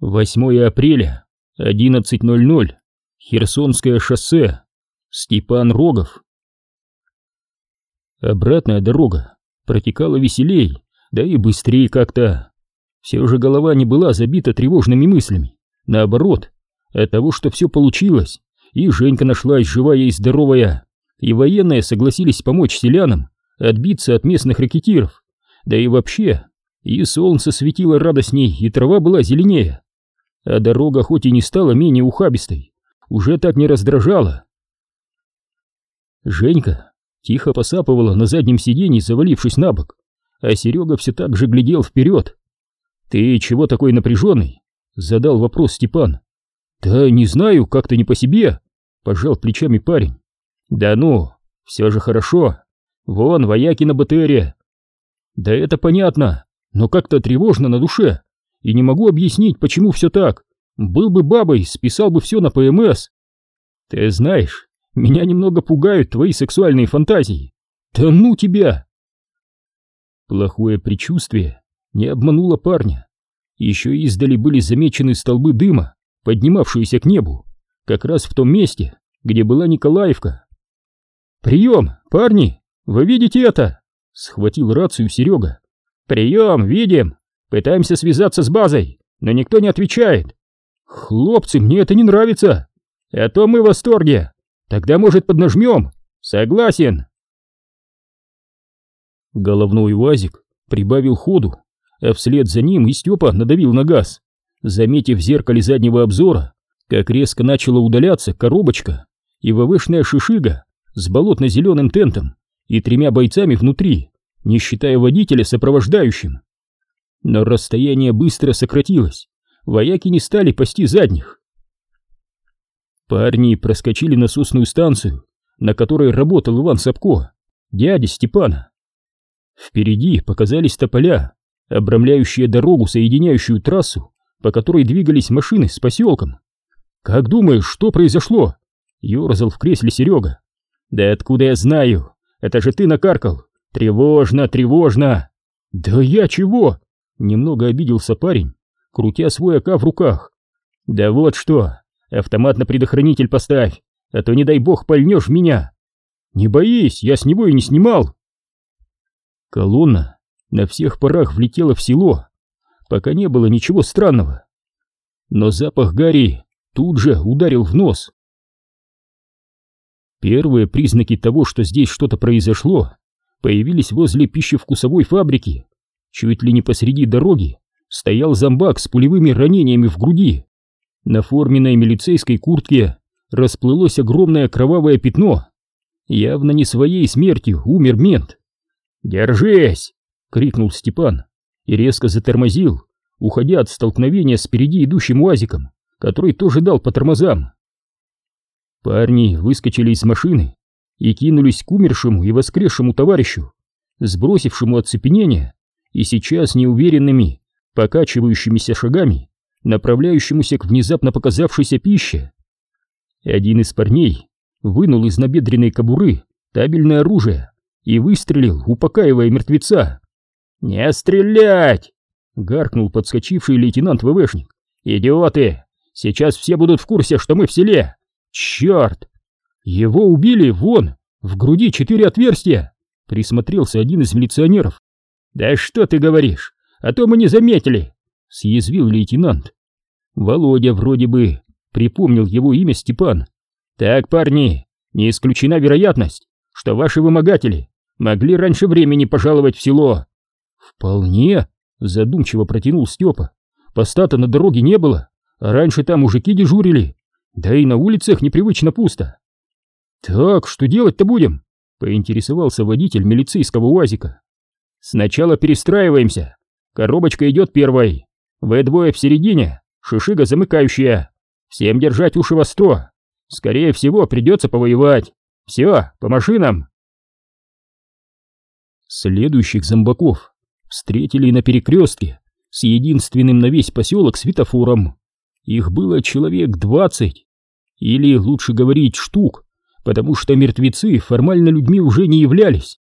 8 апреля, 11.00. Херсонское шоссе. Степан Рогов. Обратная дорога протекала веселей, да и быстрее как-то. Все же голова не была забита тревожными мыслями. Наоборот, от того, что все получилось, и Женька нашлась живая и здоровая, и военные согласились помочь селянам отбиться от местных ракетиров, да и вообще, и солнце светило радостней, и трава была зеленее а дорога хоть и не стала менее ухабистой, уже так не раздражала. Женька тихо посапывала на заднем сиденье, завалившись на бок, а Серега все так же глядел вперед. «Ты чего такой напряженный?» — задал вопрос Степан. «Да не знаю, как-то не по себе», — пожал плечами парень. «Да ну, все же хорошо. Вон, вояки на БТРе». «Да это понятно, но как-то тревожно на душе и не могу объяснить, почему все так. Был бы бабой, списал бы все на ПМС. Ты знаешь, меня немного пугают твои сексуальные фантазии. Да ну тебя! Плохое предчувствие не обмануло парня. Еще издали были замечены столбы дыма, поднимавшиеся к небу, как раз в том месте, где была Николаевка. «Прием, парни! Вы видите это?» — схватил рацию Серега. «Прием, видим!» Пытаемся связаться с базой, но никто не отвечает. Хлопцы, мне это не нравится. А то мы в восторге. Тогда, может, поднажмем? Согласен. Головной УАЗик прибавил ходу, а вслед за ним и Степа надавил на газ, заметив в зеркале заднего обзора, как резко начала удаляться коробочка и ВВшная шишига с болотно-зеленым тентом и тремя бойцами внутри, не считая водителя сопровождающим. Но расстояние быстро сократилось, вояки не стали пасти задних. Парни проскочили насосную станцию, на которой работал Иван Сапко, дядя Степана. Впереди показались тополя, обрамляющие дорогу, соединяющую трассу, по которой двигались машины с поселком. «Как думаешь, что произошло?» — ерзал в кресле Серега. «Да откуда я знаю? Это же ты накаркал! Тревожно, тревожно!» «Да я чего?» Немного обиделся парень, крутя свой АК в руках. «Да вот что, автомат на предохранитель поставь, а то, не дай бог, пальнешь меня!» «Не боись, я с него и не снимал!» Колонна на всех парах влетела в село, пока не было ничего странного. Но запах гари тут же ударил в нос. Первые признаки того, что здесь что-то произошло, появились возле пищевкусовой фабрики. Чуть ли не посреди дороги стоял зомбак с пулевыми ранениями в груди. На форменной милицейской куртке расплылось огромное кровавое пятно. Явно не своей смертью умер мент. «Держись!» — крикнул Степан и резко затормозил, уходя от столкновения с впереди идущим УАЗиком, который тоже дал по тормозам. Парни выскочили из машины и кинулись к умершему и воскресшему товарищу, сбросившему оцепенение и сейчас неуверенными, покачивающимися шагами, направляющемуся к внезапно показавшейся пище. Один из парней вынул из набедренной кобуры табельное оружие и выстрелил, упокаивая мертвеца. «Не стрелять!» — гаркнул подскочивший лейтенант ВВшник. «Идиоты! Сейчас все будут в курсе, что мы в селе! Черт! Его убили, вон, в груди четыре отверстия!» Присмотрелся один из милиционеров. «Да что ты говоришь? А то мы не заметили!» — съязвил лейтенант. Володя вроде бы припомнил его имя Степан. «Так, парни, не исключена вероятность, что ваши вымогатели могли раньше времени пожаловать в село». «Вполне», — задумчиво протянул Степа. «Поста-то на дороге не было, а раньше там мужики дежурили, да и на улицах непривычно пусто». «Так, что делать-то будем?» — поинтересовался водитель милицейского УАЗика. Сначала перестраиваемся. Коробочка идет первой. Вы двое в середине, шишига замыкающая. Всем держать уши во сто. Скорее всего, придется повоевать. Все, по машинам. Следующих зомбаков встретили на перекрестке с единственным на весь поселок светофором. Их было человек двадцать. Или, лучше говорить, штук, потому что мертвецы формально людьми уже не являлись.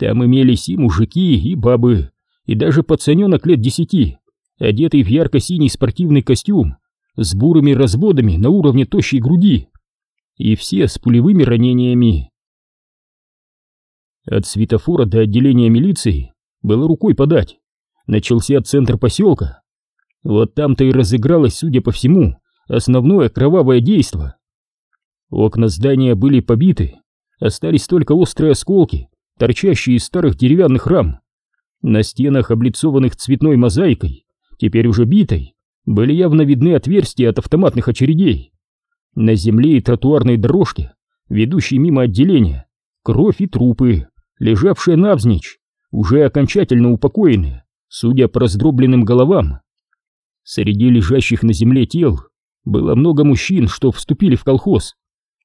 Там имелись и мужики, и бабы, и даже пацаненок лет десяти, одетый в ярко-синий спортивный костюм, с бурыми разводами на уровне тощей груди, и все с пулевыми ранениями. От светофора до отделения милиции было рукой подать. Начался центр поселка. Вот там-то и разыгралось, судя по всему, основное кровавое действо. Окна здания были побиты, остались только острые осколки, торчащие из старых деревянных рам. На стенах, облицованных цветной мозаикой, теперь уже битой, были явно видны отверстия от автоматных очередей. На земле и тротуарной дорожке, ведущей мимо отделения, кровь и трупы, лежавшие навзничь, уже окончательно упокоенные, судя по раздробленным головам. Среди лежащих на земле тел было много мужчин, что вступили в колхоз.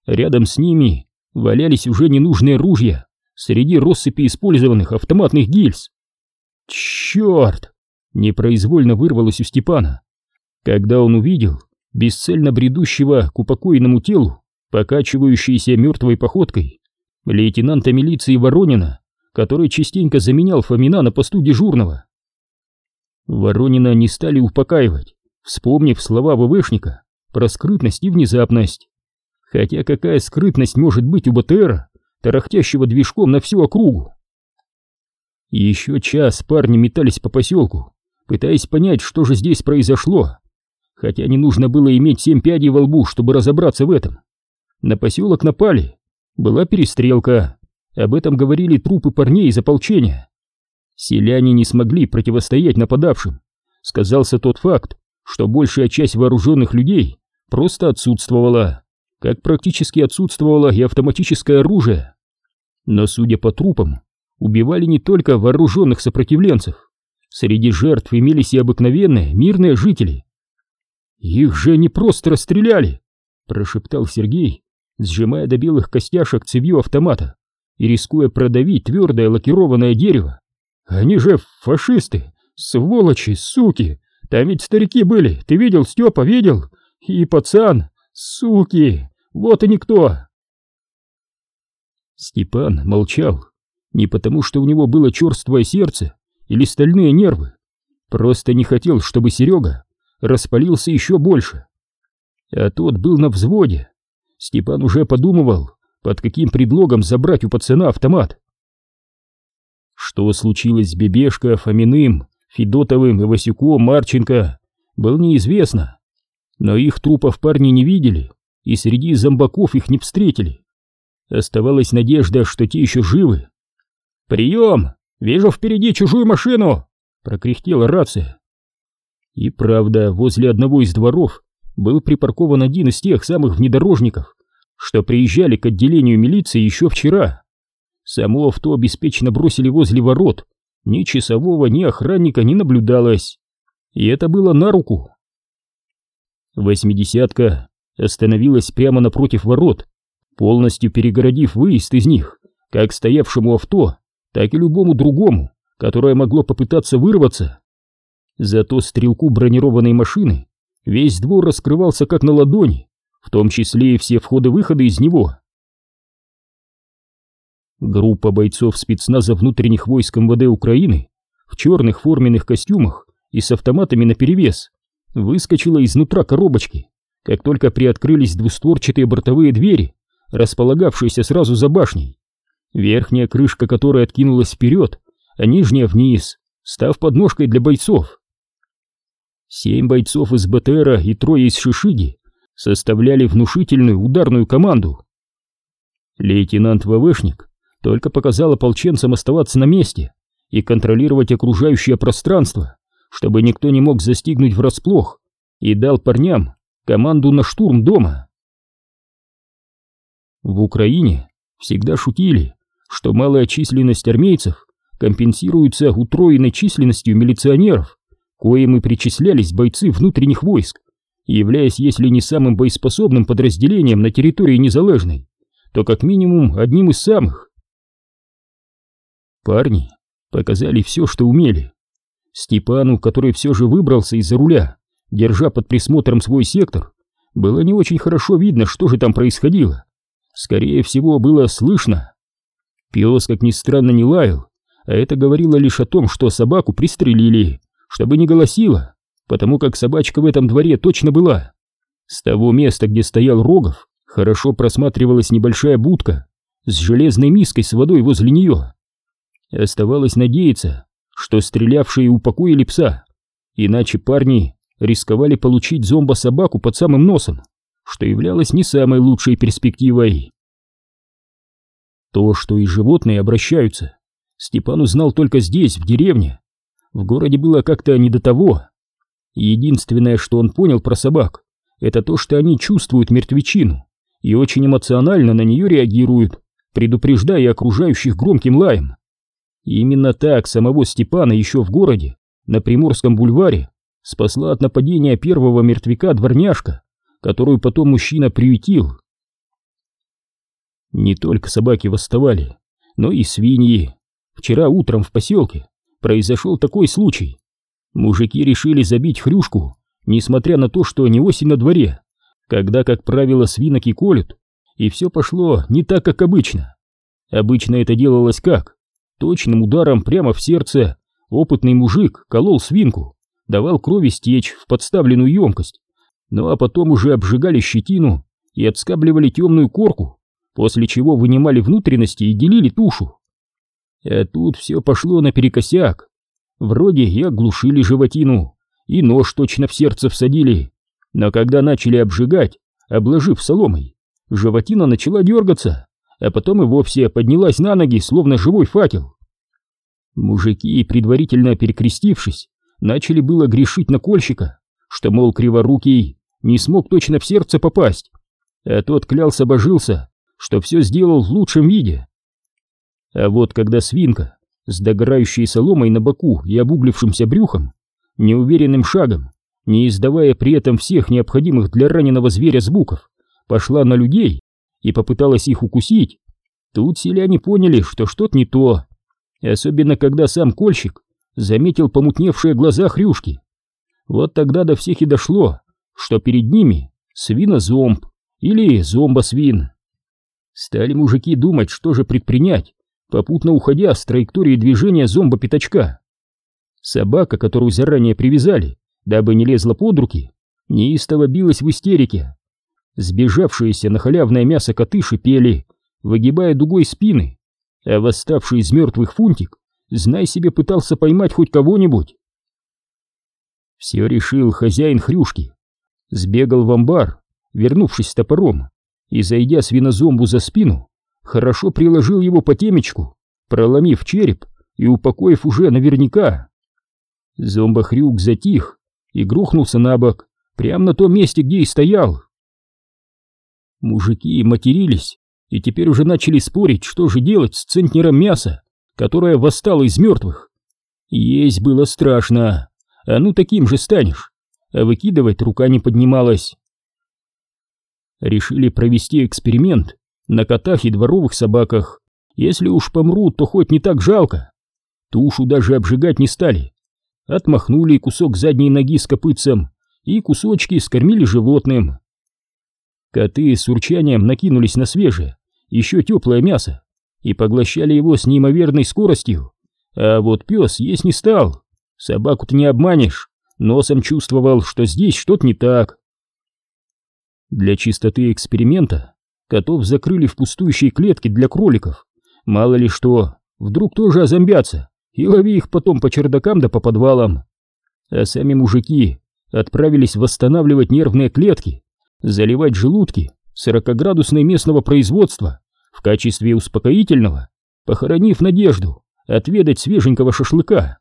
Рядом с ними валялись уже ненужные ружья среди россыпи использованных автоматных гильз. Черт! Непроизвольно вырвалось у Степана, когда он увидел бесцельно бредущего к упокоенному телу, покачивающейся мертвой походкой, лейтенанта милиции Воронина, который частенько заменял Фомина на посту дежурного. Воронина не стали упокаивать, вспомнив слова ВВшника про скрытность и внезапность. Хотя какая скрытность может быть у БТРа, тарахтящего движком на всю округу? Еще час парни метались по поселку, пытаясь понять, что же здесь произошло. Хотя не нужно было иметь семь пядей во лбу, чтобы разобраться в этом. На поселок напали. Была перестрелка. Об этом говорили трупы парней из ополчения. Селяне не смогли противостоять нападавшим. Сказался тот факт, что большая часть вооруженных людей просто отсутствовала, как практически отсутствовало и автоматическое оружие. Но, судя по трупам, убивали не только вооруженных сопротивленцев. Среди жертв имелись и обыкновенные мирные жители. «Их же не просто расстреляли!» — прошептал Сергей, сжимая до белых костяшек цевью автомата и рискуя продавить твердое лакированное дерево. «Они же фашисты! Сволочи, суки! Там ведь старики были, ты видел, Степа, видел? И пацан, суки! Вот и никто!» Степан молчал, не потому что у него было черствое сердце, или стальные нервы. Просто не хотел, чтобы Серега распалился еще больше. А тот был на взводе. Степан уже подумывал, под каким предлогом забрать у пацана автомат. Что случилось с Бебешко, Фоминым, Федотовым и Васюком Марченко, было неизвестно. Но их трупов парни не видели, и среди зомбаков их не встретили. Оставалась надежда, что те еще живы. «Прием!» «Вижу впереди чужую машину!» — прокряхтела рация. И правда, возле одного из дворов был припаркован один из тех самых внедорожников, что приезжали к отделению милиции еще вчера. Само авто обеспеченно бросили возле ворот, ни часового, ни охранника не наблюдалось. И это было на руку. Восьмидесятка остановилась прямо напротив ворот, полностью перегородив выезд из них, как стоявшему авто так и любому другому, которое могло попытаться вырваться. Зато стрелку бронированной машины весь двор раскрывался как на ладони, в том числе и все входы-выходы из него. Группа бойцов спецназа внутренних войск МВД Украины в черных форменных костюмах и с автоматами наперевес выскочила изнутра коробочки, как только приоткрылись двустворчатые бортовые двери, располагавшиеся сразу за башней верхняя крышка которой откинулась вперед, а нижняя вниз, став подножкой для бойцов. Семь бойцов из БТРа и трое из Шишиги составляли внушительную ударную команду. Лейтенант ВВшник только показал ополченцам оставаться на месте и контролировать окружающее пространство, чтобы никто не мог застигнуть врасплох, и дал парням команду на штурм дома. В Украине всегда шутили, что малая численность армейцев компенсируется утроенной численностью милиционеров, коим и причислялись бойцы внутренних войск, являясь, если не самым боеспособным подразделением на территории Незалежной, то как минимум одним из самых. Парни показали все, что умели. Степану, который все же выбрался из-за руля, держа под присмотром свой сектор, было не очень хорошо видно, что же там происходило. Скорее всего, было слышно, Пес, как ни странно, не лаял, а это говорило лишь о том, что собаку пристрелили, чтобы не голосила, потому как собачка в этом дворе точно была. С того места, где стоял Рогов, хорошо просматривалась небольшая будка с железной миской с водой возле нее. Оставалось надеяться, что стрелявшие упокоили пса, иначе парни рисковали получить зомбо-собаку под самым носом, что являлось не самой лучшей перспективой. То, что и животные обращаются, Степан узнал только здесь, в деревне. В городе было как-то не до того. Единственное, что он понял про собак, это то, что они чувствуют мертвечину и очень эмоционально на нее реагируют, предупреждая окружающих громким лаем. И именно так самого Степана еще в городе, на Приморском бульваре, спасла от нападения первого мертвяка дворняжка, которую потом мужчина приютил. Не только собаки восставали, но и свиньи. Вчера утром в поселке произошел такой случай. Мужики решили забить хрюшку, несмотря на то, что не осень на дворе, когда, как правило, свинок и колют, и все пошло не так, как обычно. Обычно это делалось как? Точным ударом прямо в сердце опытный мужик колол свинку, давал крови стечь в подставленную емкость, ну а потом уже обжигали щетину и отскабливали темную корку, после чего вынимали внутренности и делили тушу. А тут все пошло наперекосяк. Вроде и оглушили животину, и нож точно в сердце всадили, но когда начали обжигать, обложив соломой, животина начала дергаться, а потом и вовсе поднялась на ноги, словно живой факел. Мужики, предварительно перекрестившись, начали было грешить на кольщика, что, мол, криворукий не смог точно в сердце попасть, а тот клялся-божился, что все сделал в лучшем виде. А вот когда свинка с догорающей соломой на боку и обуглившимся брюхом, неуверенным шагом, не издавая при этом всех необходимых для раненого зверя звуков, пошла на людей и попыталась их укусить, тут селяне поняли, что что-то не то, особенно когда сам кольщик заметил помутневшие глаза хрюшки. Вот тогда до всех и дошло, что перед ними свинозомб или зомбосвин. Стали мужики думать, что же предпринять, попутно уходя с траектории движения зомба-пятачка. Собака, которую заранее привязали, дабы не лезла под руки, неистово билась в истерике. Сбежавшиеся на халявное мясо коты шипели, выгибая дугой спины, а восставший из мертвых фунтик, знай себе, пытался поймать хоть кого-нибудь. Все решил хозяин хрюшки. Сбегал в амбар, вернувшись с топором, и, зайдя свинозомбу за спину, хорошо приложил его по темечку, проломив череп и упокоив уже наверняка. Зомбохрюк затих и грохнулся на бок, прямо на том месте, где и стоял. Мужики матерились и теперь уже начали спорить, что же делать с центнером мяса, которое восстало из мертвых. Есть было страшно, а ну таким же станешь, а выкидывать рука не поднималась. Решили провести эксперимент на котах и дворовых собаках. Если уж помрут, то хоть не так жалко. Тушу даже обжигать не стали. Отмахнули кусок задней ноги с копытцем и кусочки скормили животным. Коты с урчанием накинулись на свежее, еще теплое мясо и поглощали его с неимоверной скоростью. А вот пес есть не стал. Собаку-то не обманешь. Носом чувствовал, что здесь что-то не так. Для чистоты эксперимента котов закрыли в пустующей клетке для кроликов. Мало ли что, вдруг тоже озомбятся, и лови их потом по чердакам да по подвалам. А сами мужики отправились восстанавливать нервные клетки, заливать желудки 40-градусной местного производства в качестве успокоительного, похоронив надежду отведать свеженького шашлыка.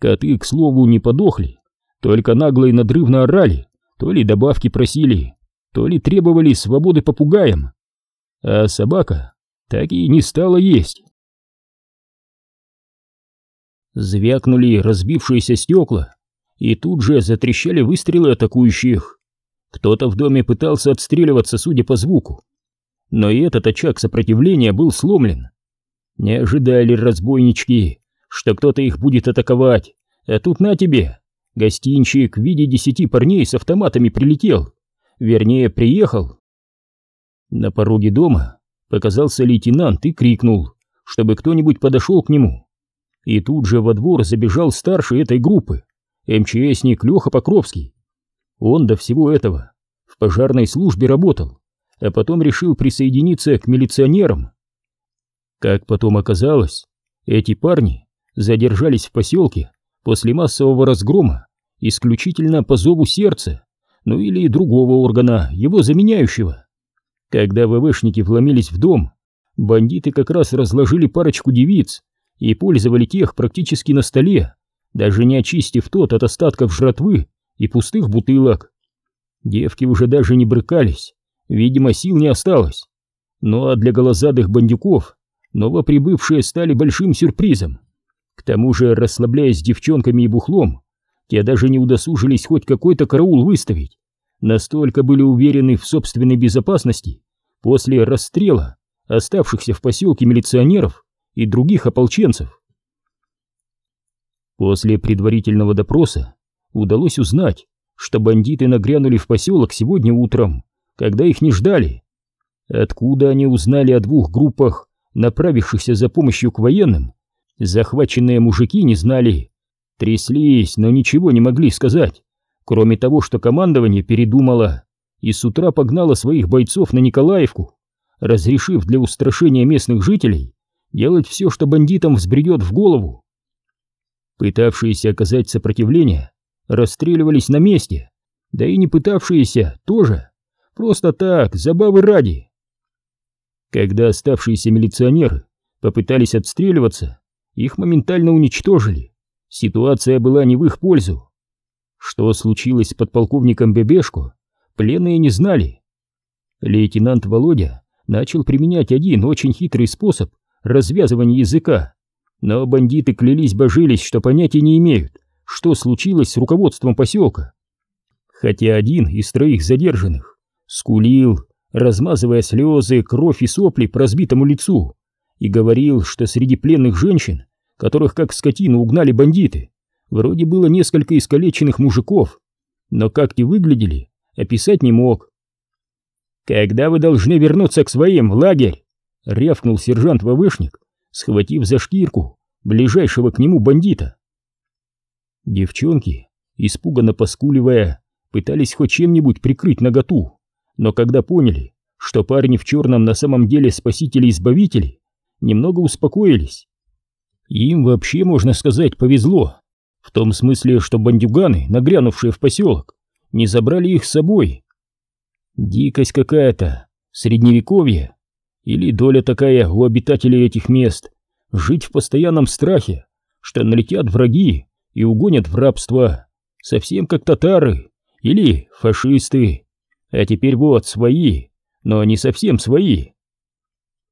Коты, к слову, не подохли, только нагло и надрывно орали, то ли добавки просили, то ли требовали свободы попугаям. А собака так и не стала есть. Звякнули разбившиеся стекла, и тут же затрещали выстрелы атакующих. Кто-то в доме пытался отстреливаться, судя по звуку. Но и этот очаг сопротивления был сломлен. Не ожидали разбойнички, что кто-то их будет атаковать, а тут на тебе, Гостинчик в виде десяти парней с автоматами прилетел. Вернее, приехал. На пороге дома показался лейтенант и крикнул, чтобы кто-нибудь подошел к нему. И тут же во двор забежал старший этой группы, МЧСник Леха Покровский. Он до всего этого в пожарной службе работал, а потом решил присоединиться к милиционерам. Как потом оказалось, эти парни задержались в поселке после массового разгрома исключительно по зову сердца, ну или другого органа, его заменяющего. Когда ВВшники вломились в дом, бандиты как раз разложили парочку девиц и пользовали тех практически на столе, даже не очистив тот от остатков жратвы и пустых бутылок. Девки уже даже не брыкались, видимо, сил не осталось. Ну а для голозадых бандюков новоприбывшие стали большим сюрпризом. К тому же, расслабляясь с девчонками и бухлом, те даже не удосужились хоть какой-то караул выставить. Настолько были уверены в собственной безопасности после расстрела оставшихся в поселке милиционеров и других ополченцев. После предварительного допроса удалось узнать, что бандиты нагрянули в поселок сегодня утром, когда их не ждали. Откуда они узнали о двух группах, направившихся за помощью к военным, захваченные мужики не знали. Тряслись, но ничего не могли сказать, кроме того, что командование передумало и с утра погнало своих бойцов на Николаевку, разрешив для устрашения местных жителей делать все, что бандитам взбредет в голову. Пытавшиеся оказать сопротивление расстреливались на месте, да и не пытавшиеся тоже, просто так, забавы ради. Когда оставшиеся милиционеры попытались отстреливаться, их моментально уничтожили. Ситуация была не в их пользу. Что случилось с подполковником Бебешко, пленные не знали. Лейтенант Володя начал применять один очень хитрый способ развязывания языка, но бандиты клялись-божились, что понятия не имеют, что случилось с руководством поселка. Хотя один из троих задержанных скулил, размазывая слезы, кровь и сопли по разбитому лицу, и говорил, что среди пленных женщин, которых как скотину угнали бандиты, вроде было несколько искалеченных мужиков, но как те выглядели, описать не мог. «Когда вы должны вернуться к своим в лагерь?» — рявкнул сержант ВВшник, схватив за шкирку ближайшего к нему бандита. Девчонки, испуганно поскуливая, пытались хоть чем-нибудь прикрыть наготу, но когда поняли, что парни в черном на самом деле спасители-избавители, немного успокоились. Им вообще, можно сказать, повезло, в том смысле, что бандюганы, нагрянувшие в поселок, не забрали их с собой. Дикость какая-то, средневековье, или доля такая у обитателей этих мест, жить в постоянном страхе, что налетят враги и угонят в рабство, совсем как татары или фашисты. А теперь вот свои, но не совсем свои.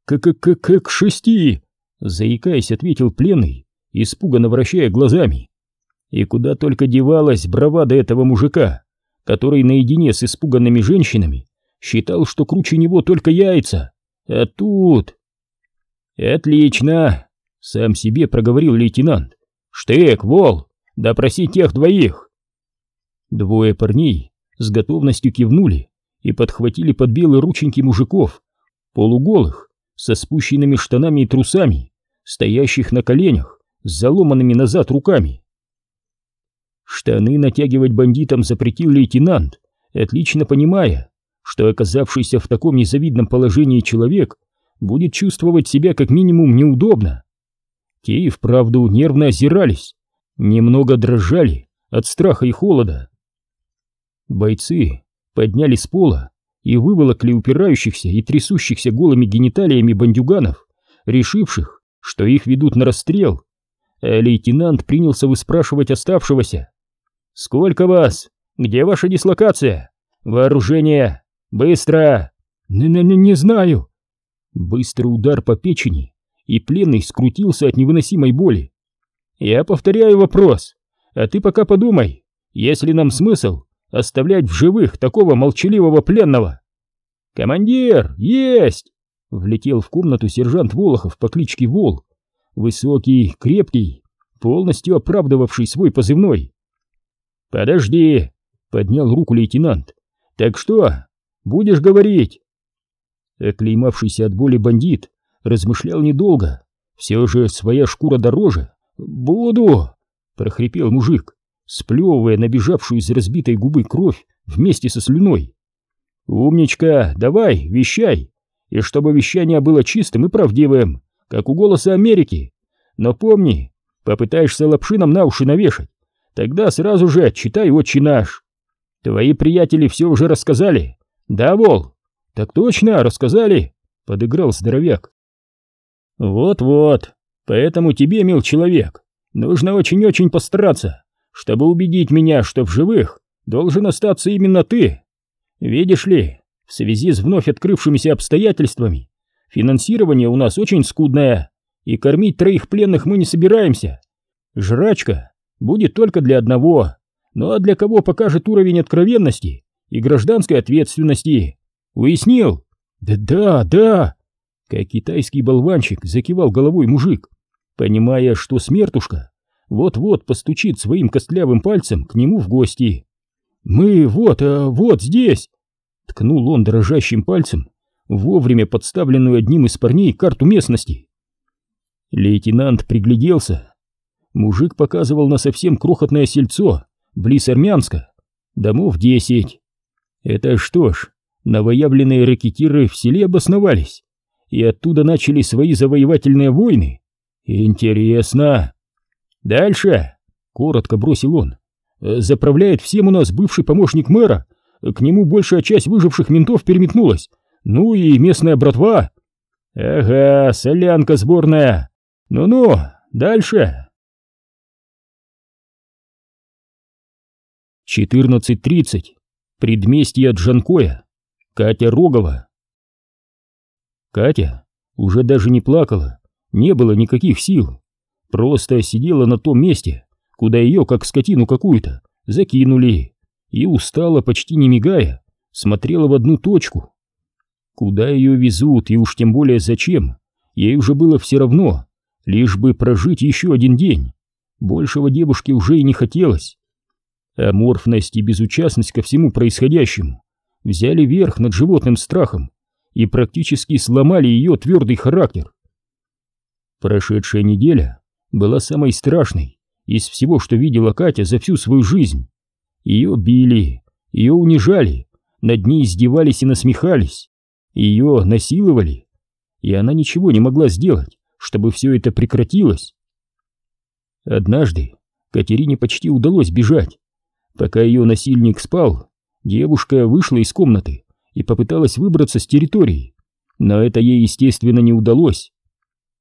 «Как-как-как как шести!» — заикаясь, ответил пленный, испуганно вращая глазами. И куда только девалась бравада этого мужика, который наедине с испуганными женщинами считал, что круче него только яйца. А тут... «Отлично!» — сам себе проговорил лейтенант. «Штык, вол, допроси тех двоих!» Двое парней с готовностью кивнули и подхватили под белые рученьки мужиков, полуголых, со спущенными штанами и трусами, стоящих на коленях, с заломанными назад руками. Штаны натягивать бандитам запретил лейтенант, отлично понимая, что оказавшийся в таком незавидном положении человек будет чувствовать себя как минимум неудобно. Те и вправду нервно озирались, немного дрожали от страха и холода. Бойцы подняли с пола и выволокли упирающихся и трясущихся голыми гениталиями бандюганов, решивших, что их ведут на расстрел, а лейтенант принялся выспрашивать оставшегося. «Сколько вас? Где ваша дислокация? Вооружение? Быстро!» «Не-не-не, не знаю!» Быстрый удар по печени, и пленный скрутился от невыносимой боли. «Я повторяю вопрос, а ты пока подумай, есть ли нам смысл оставлять в живых такого молчаливого пленного?» «Командир, есть!» Влетел в комнату сержант Волохов по кличке Вол. Высокий, крепкий, полностью оправдывавший свой позывной. «Подожди!» — поднял руку лейтенант. «Так что, будешь говорить?» Оклеймавшийся от боли бандит размышлял недолго. Все же своя шкура дороже. «Буду!» — прохрипел мужик сплевывая набежавшую из разбитой губы кровь вместе со слюной. «Умничка, давай, вещай, и чтобы вещание было чистым и правдивым, как у «Голоса Америки». Но помни, попытаешься лапши нам на уши навешать, тогда сразу же читай «Отче наш». Твои приятели все уже рассказали, да, Вол?» «Так точно, рассказали», — подыграл здоровяк. «Вот-вот, поэтому тебе, мил человек, нужно очень-очень постараться, чтобы убедить меня, что в живых должен остаться именно ты. Видишь ли, в связи с вновь открывшимися обстоятельствами, финансирование у нас очень скудное, и кормить троих пленных мы не собираемся. Жрачка будет только для одного, ну а для кого покажет уровень откровенности и гражданской ответственности. Уяснил? Да-да, да. Как китайский болванчик закивал головой мужик, понимая, что смертушка вот-вот постучит своим костлявым пальцем к нему в гости. «Мы вот, а, вот здесь!» Ткнул он дрожащим пальцем вовремя подставленную одним из парней карту местности. Лейтенант пригляделся. Мужик показывал на совсем крохотное сельцо, близ Армянска. Домов десять. Это что ж, новоявленные ракетиры в селе обосновались и оттуда начали свои завоевательные войны? Интересно. Дальше, коротко бросил он. Заправляет всем у нас бывший помощник мэра. К нему большая часть выживших ментов переметнулась. Ну и местная братва. Ага, солянка сборная. Ну-ну, дальше. 14.30. Предместье Джанкоя. Катя Рогова. Катя уже даже не плакала, не было никаких сил. Просто сидела на том месте, куда ее, как скотину какую-то, закинули, и устала, почти не мигая, смотрела в одну точку. Куда ее везут и уж тем более зачем, ей уже было все равно, лишь бы прожить еще один день. Большего девушке уже и не хотелось. Аморфность и безучастность ко всему происходящему взяли верх над животным страхом и практически сломали ее твердый характер. Прошедшая неделя была самой страшной из всего, что видела Катя за всю свою жизнь. Ее били, ее унижали, над ней издевались и насмехались, ее насиловали, и она ничего не могла сделать, чтобы все это прекратилось. Однажды Катерине почти удалось бежать, Пока ее насильник спал, девушка вышла из комнаты и попыталась выбраться с территории, но это ей, естественно, не удалось.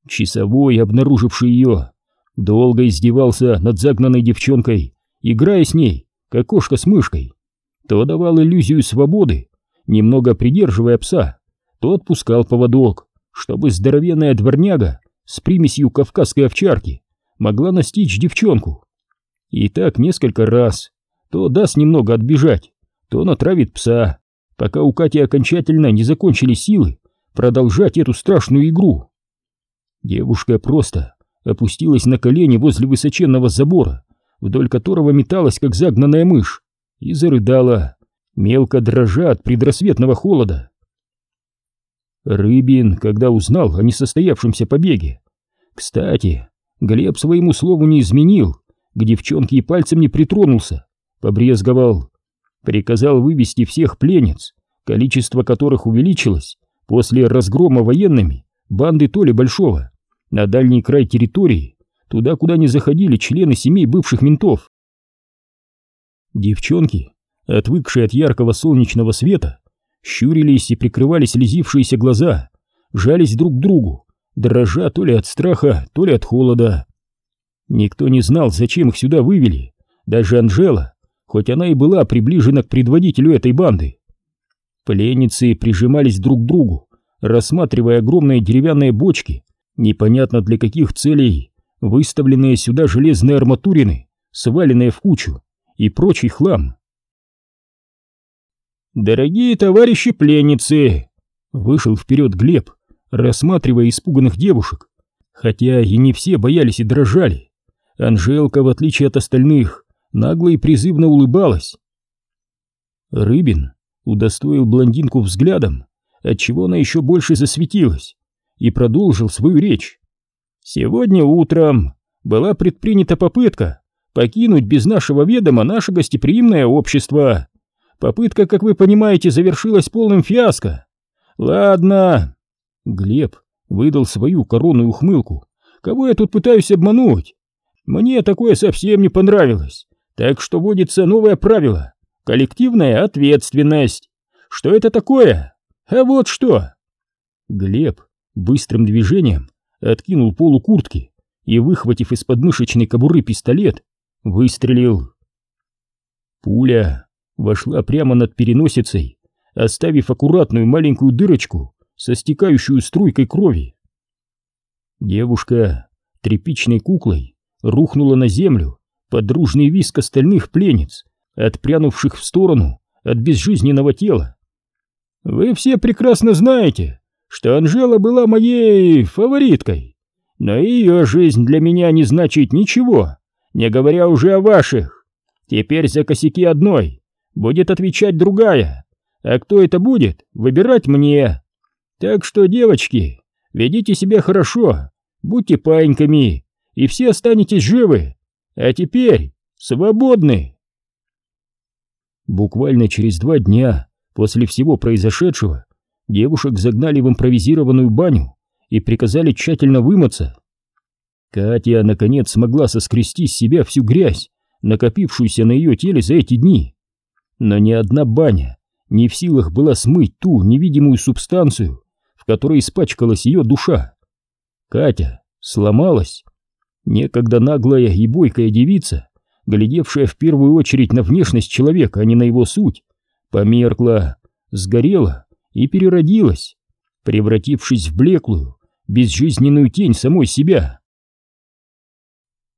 Часовой, обнаруживший ее, долго издевался над загнанной девчонкой, играя с ней, как кошка с мышкой. То давал иллюзию свободы, немного придерживая пса, то отпускал поводок, чтобы здоровенная дворняга с примесью кавказской овчарки могла настичь девчонку. И так несколько раз, то даст немного отбежать, то натравит пса, пока у Кати окончательно не закончили силы продолжать эту страшную игру. Девушка просто опустилась на колени возле высоченного забора, вдоль которого металась, как загнанная мышь, и зарыдала, мелко дрожа от предрассветного холода. Рыбин, когда узнал о несостоявшемся побеге, кстати, Глеб своему слову не изменил, к девчонке и пальцем не притронулся, побрезговал, приказал вывести всех пленниц, количество которых увеличилось после разгрома военными банды Толи Большого на дальний край территории, туда, куда не заходили члены семей бывших ментов. Девчонки, отвыкшие от яркого солнечного света, щурились и прикрывали слезившиеся глаза, жались друг к другу, дрожа то ли от страха, то ли от холода. Никто не знал, зачем их сюда вывели, даже Анжела, хоть она и была приближена к предводителю этой банды. Пленницы прижимались друг к другу, рассматривая огромные деревянные бочки, непонятно для каких целей, выставленные сюда железные арматурины, сваленные в кучу, и прочий хлам. «Дорогие товарищи пленницы!» — вышел вперед Глеб, рассматривая испуганных девушек, хотя и не все боялись и дрожали. Анжелка, в отличие от остальных, нагло и призывно улыбалась. Рыбин удостоил блондинку взглядом, отчего она еще больше засветилась, и продолжил свою речь. «Сегодня утром была предпринята попытка покинуть без нашего ведома наше гостеприимное общество. Попытка, как вы понимаете, завершилась полным фиаско. Ладно. Глеб выдал свою коронную ухмылку. Кого я тут пытаюсь обмануть? Мне такое совсем не понравилось. Так что вводится новое правило — коллективная ответственность. Что это такое? А вот что. Глеб быстрым движением откинул полу куртки и, выхватив из подмышечной кобуры пистолет, выстрелил. Пуля вошла прямо над переносицей, оставив аккуратную маленькую дырочку со стекающую струйкой крови. Девушка тряпичной куклой рухнула на землю под дружный виск остальных пленниц, отпрянувших в сторону от безжизненного тела. «Вы все прекрасно знаете, что Анжела была моей фавориткой, но ее жизнь для меня не значит ничего, не говоря уже о ваших. Теперь за косяки одной будет отвечать другая, а кто это будет, выбирать мне. Так что, девочки, ведите себя хорошо, будьте паиньками, и все останетесь живы, а теперь свободны. Буквально через два дня после всего произошедшего девушек загнали в импровизированную баню и приказали тщательно вымыться. Катя, наконец, смогла соскрести с себя всю грязь, накопившуюся на ее теле за эти дни. Но ни одна баня не в силах была смыть ту невидимую субстанцию, в которой испачкалась ее душа. Катя сломалась. Некогда наглая и бойкая девица, глядевшая в первую очередь на внешность человека, а не на его суть, померкла, сгорела и переродилась, превратившись в блеклую, безжизненную тень самой себя.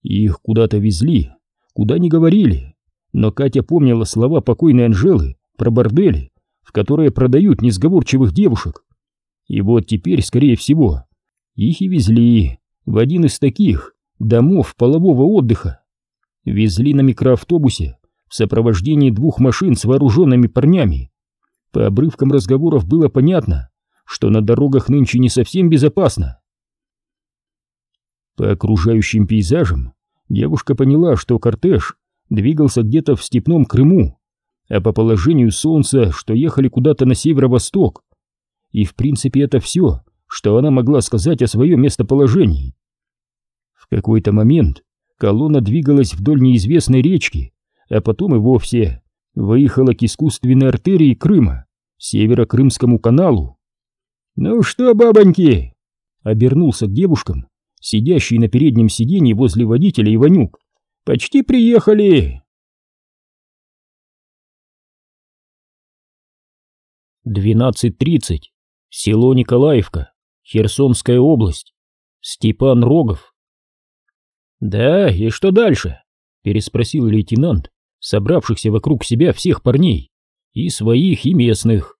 Их куда-то везли, куда не говорили, но Катя помнила слова покойной Анжелы про бордели, в которые продают несговорчивых девушек. И вот теперь, скорее всего, их и везли в один из таких домов полового отдыха. Везли на микроавтобусе в сопровождении двух машин с вооруженными парнями. По обрывкам разговоров было понятно, что на дорогах нынче не совсем безопасно. По окружающим пейзажам девушка поняла, что кортеж двигался где-то в степном Крыму, а по положению солнца, что ехали куда-то на северо-восток. И в принципе это все, что она могла сказать о своем местоположении. В какой-то момент колонна двигалась вдоль неизвестной речки, а потом и вовсе выехала к искусственной артерии Крыма, Северо-Крымскому каналу. «Ну что, бабоньки?» — обернулся к девушкам, сидящий на переднем сиденье возле водителя Иванюк. «Почти приехали!» Двенадцать тридцать. Село Николаевка, Херсонская область. Степан Рогов. «Да, и что дальше?» — переспросил лейтенант, собравшихся вокруг себя всех парней, и своих, и местных.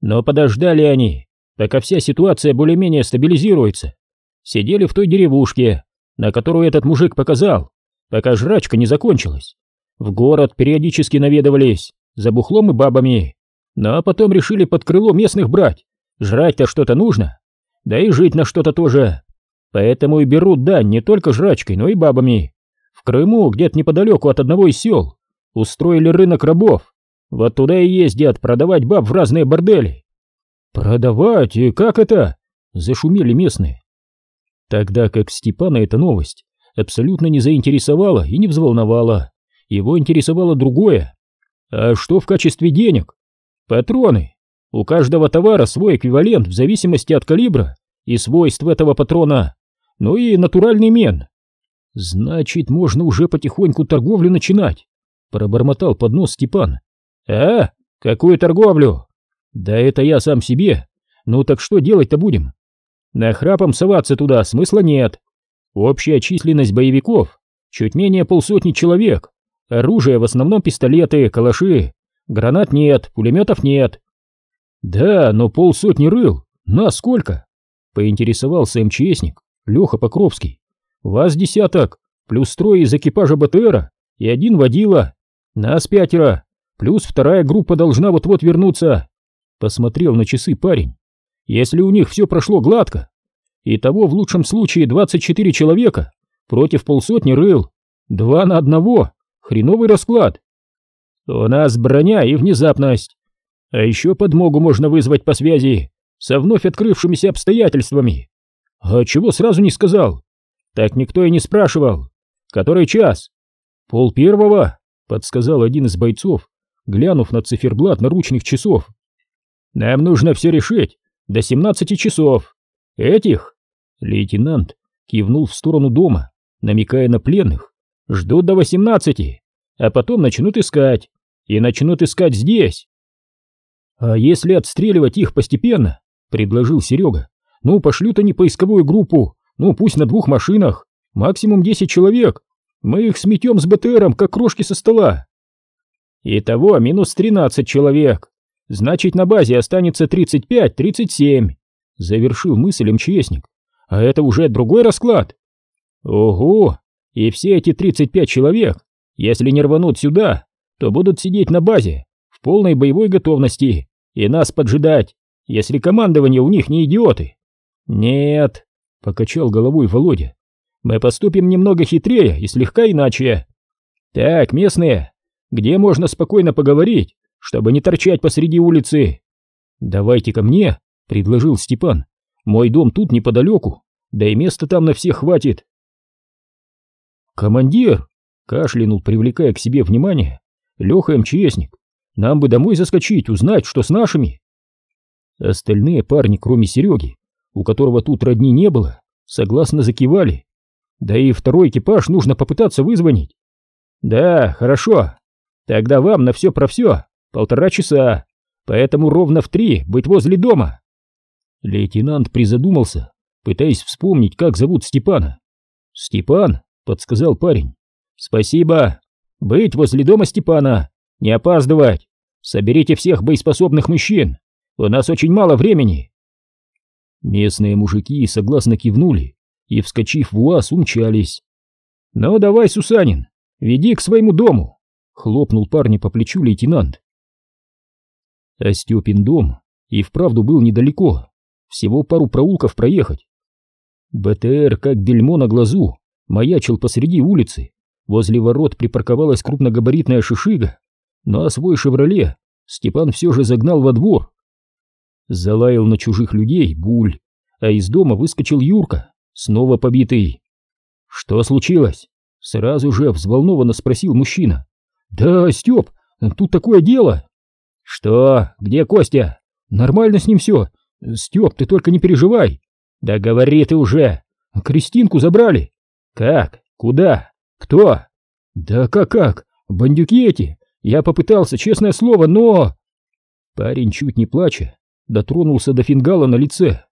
Но подождали они, пока вся ситуация более-менее стабилизируется. Сидели в той деревушке, на которую этот мужик показал, пока жрачка не закончилась. В город периодически наведывались, за бухлом и бабами, но потом решили под крыло местных брать, Жрать-то что-то нужно, да и жить на что-то тоже. Поэтому и берут дань не только жрачкой, но и бабами. В Крыму, где-то неподалеку от одного из сел, устроили рынок рабов. Вот туда и ездят продавать баб в разные бордели. Продавать? И как это? Зашумели местные. Тогда как Степана эта новость абсолютно не заинтересовала и не взволновала. Его интересовало другое. А что в качестве денег? Патроны. У каждого товара свой эквивалент в зависимости от калибра и свойств этого патрона, ну и натуральный мен. Значит, можно уже потихоньку торговлю начинать, пробормотал под нос Степан. А? Какую торговлю? Да это я сам себе. Ну так что делать-то будем? Нахрапом соваться туда смысла нет. Общая численность боевиков чуть менее полсотни человек. Оружие в основном пистолеты, калаши. Гранат нет, пулеметов нет. «Да, но полсотни рыл. На сколько?» — поинтересовался МЧСник Леха Покровский. «Вас десяток, плюс трое из экипажа БТРа и один водила. Нас пятеро, плюс вторая группа должна вот-вот вернуться». Посмотрел на часы парень. «Если у них все прошло гладко. Итого в лучшем случае 24 человека против полсотни рыл. Два на одного. Хреновый расклад. У нас броня и внезапность. А еще подмогу можно вызвать по связи со вновь открывшимися обстоятельствами. А чего сразу не сказал? Так никто и не спрашивал. Который час? Пол первого, подсказал один из бойцов, глянув на циферблат наручных часов. Нам нужно все решить до 17 часов. Этих? Лейтенант кивнул в сторону дома, намекая на пленных. Ждут до 18, а потом начнут искать. И начнут искать здесь. А если отстреливать их постепенно, предложил Серега. Ну, пошлют они поисковую группу, ну, пусть на двух машинах, максимум 10 человек. Мы их сметем с БТРом, как крошки со стола. Итого минус 13 человек. Значит, на базе останется 35-37, завершил мысль МЧСник. А это уже другой расклад. Ого! И все эти 35 человек, если не рванут сюда, то будут сидеть на базе в полной боевой готовности и нас поджидать, если командование у них не идиоты. Нет, покачал головой Володя. Мы поступим немного хитрее и слегка иначе. Так, местные, где можно спокойно поговорить, чтобы не торчать посреди улицы? Давайте ко мне, предложил Степан. Мой дом тут неподалеку, да и места там на всех хватит. Командир, кашлянул, привлекая к себе внимание, Леха МЧСник. Нам бы домой заскочить, узнать, что с нашими. Остальные парни, кроме Сереги, у которого тут родни не было, согласно закивали. Да и второй экипаж нужно попытаться вызвонить. Да, хорошо. Тогда вам на все про все полтора часа, поэтому ровно в три быть возле дома. Лейтенант призадумался, пытаясь вспомнить, как зовут Степана. Степан, подсказал парень. Спасибо. Быть возле дома Степана, не опаздывать. Соберите всех боеспособных мужчин. У нас очень мало времени. Местные мужики согласно кивнули и, вскочив в УАЗ, умчались. «Ну давай, Сусанин, веди к своему дому!» — хлопнул парня по плечу лейтенант. А дом и вправду был недалеко, всего пару проулков проехать. БТР, как бельмо на глазу, маячил посреди улицы, Возле ворот припарковалась крупногабаритная шишига, но а свой «Шевроле» Степан все же загнал во двор. Залаял на чужих людей Буль, а из дома выскочил Юрка, снова побитый. «Что случилось?» — сразу же взволнованно спросил мужчина. «Да, Степ, тут такое дело!» «Что? Где Костя?» «Нормально с ним все. Степ, ты только не переживай!» «Да говори ты уже!» «Кристинку забрали!» «Как? Куда?» «Кто?» «Да как-как? Бандюки эти! Я попытался, честное слово, но...» Парень, чуть не плача, дотронулся до фингала на лице.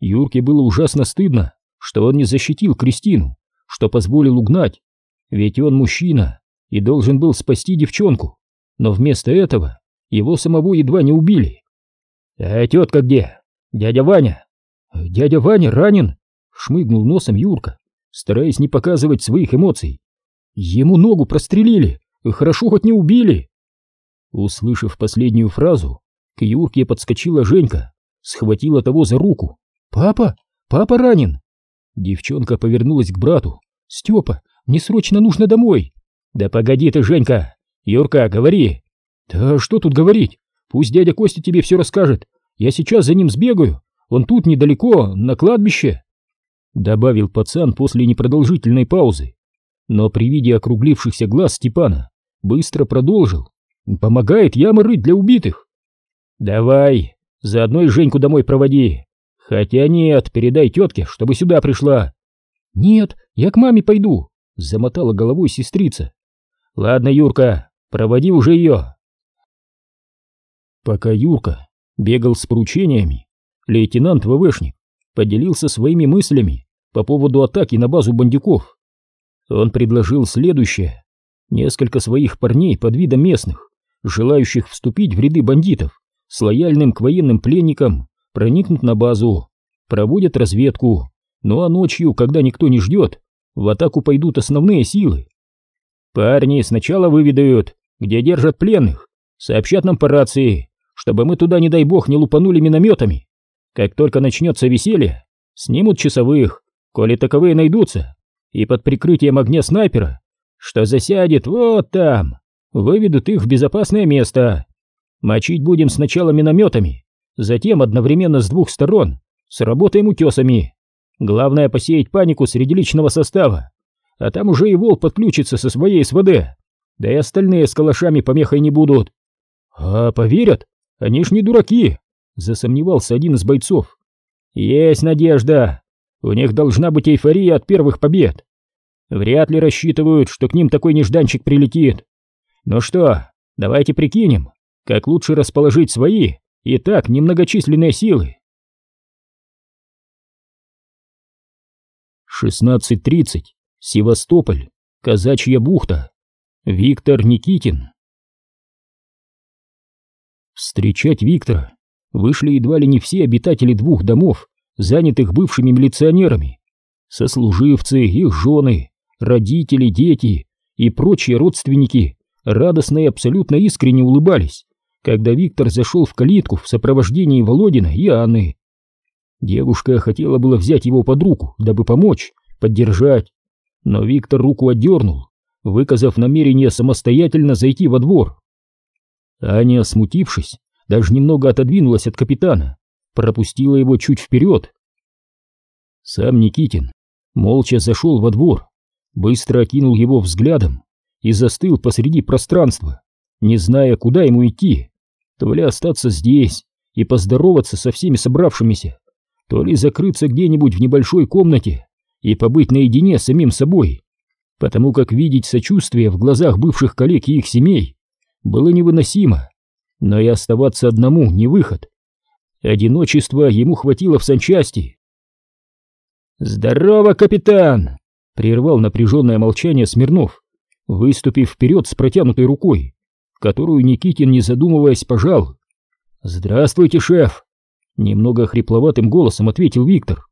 Юрке было ужасно стыдно, что он не защитил Кристину, что позволил угнать, ведь он мужчина и должен был спасти девчонку, но вместо этого его самого едва не убили. «А тетка где? Дядя Ваня?» «Дядя Ваня ранен», — шмыгнул носом Юрка стараясь не показывать своих эмоций. Ему ногу прострелили, хорошо хоть не убили. Услышав последнюю фразу, к Юрке подскочила Женька, схватила того за руку. «Папа! Папа ранен!» Девчонка повернулась к брату. «Степа, мне срочно нужно домой!» «Да погоди ты, Женька! Юрка, говори!» «Да что тут говорить? Пусть дядя Костя тебе все расскажет. Я сейчас за ним сбегаю. Он тут недалеко, на кладбище». Добавил пацан после непродолжительной паузы, но при виде округлившихся глаз Степана быстро продолжил. Помогает ямы рыть для убитых. Давай, заодно и Женьку домой проводи. Хотя нет, передай тетке, чтобы сюда пришла. Нет, я к маме пойду, замотала головой сестрица. Ладно, Юрка, проводи уже ее. Пока Юрка бегал с поручениями, лейтенант ВВшник поделился своими мыслями по поводу атаки на базу бандюков. Он предложил следующее. Несколько своих парней под видом местных, желающих вступить в ряды бандитов, с лояльным к военным пленникам, проникнут на базу, проводят разведку, ну а ночью, когда никто не ждет, в атаку пойдут основные силы. Парни сначала выведают, где держат пленных, сообщат нам по рации, чтобы мы туда, не дай бог, не лупанули минометами. Как только начнется веселье, снимут часовых, коли таковые найдутся, и под прикрытием огня снайпера что засядет вот там. Выведут их в безопасное место. Мочить будем сначала минометами, затем одновременно с двух сторон сработаем утесами. Главное посеять панику среди личного состава, а там уже и Вол подключится со своей СВД, да и остальные с калашами помехой не будут. А поверят? Они ж не дураки, засомневался один из бойцов. Есть надежда. У них должна быть эйфория от первых побед. Вряд ли рассчитывают, что к ним такой нежданчик прилетит. Ну что, давайте прикинем, как лучше расположить свои и так немногочисленные силы. 16.30. Севастополь. Казачья бухта. Виктор Никитин. Встречать Виктора вышли едва ли не все обитатели двух домов, занятых бывшими милиционерами. Сослуживцы, их жены, родители, дети и прочие родственники радостно и абсолютно искренне улыбались, когда Виктор зашел в калитку в сопровождении Володина и Анны. Девушка хотела было взять его под руку, дабы помочь, поддержать, но Виктор руку отдернул, выказав намерение самостоятельно зайти во двор. Аня, смутившись, даже немного отодвинулась от капитана, пропустила его чуть вперед. Сам Никитин молча зашел во двор, быстро окинул его взглядом и застыл посреди пространства, не зная, куда ему идти, то ли остаться здесь и поздороваться со всеми собравшимися, то ли закрыться где-нибудь в небольшой комнате и побыть наедине с самим собой, потому как видеть сочувствие в глазах бывших коллег и их семей было невыносимо, но и оставаться одному не выход. Одиночества ему хватило в санчасти. «Здорово, капитан!» — прервал напряженное молчание Смирнов, выступив вперед с протянутой рукой, которую Никитин, не задумываясь, пожал. «Здравствуйте, шеф!» — немного хрипловатым голосом ответил Виктор.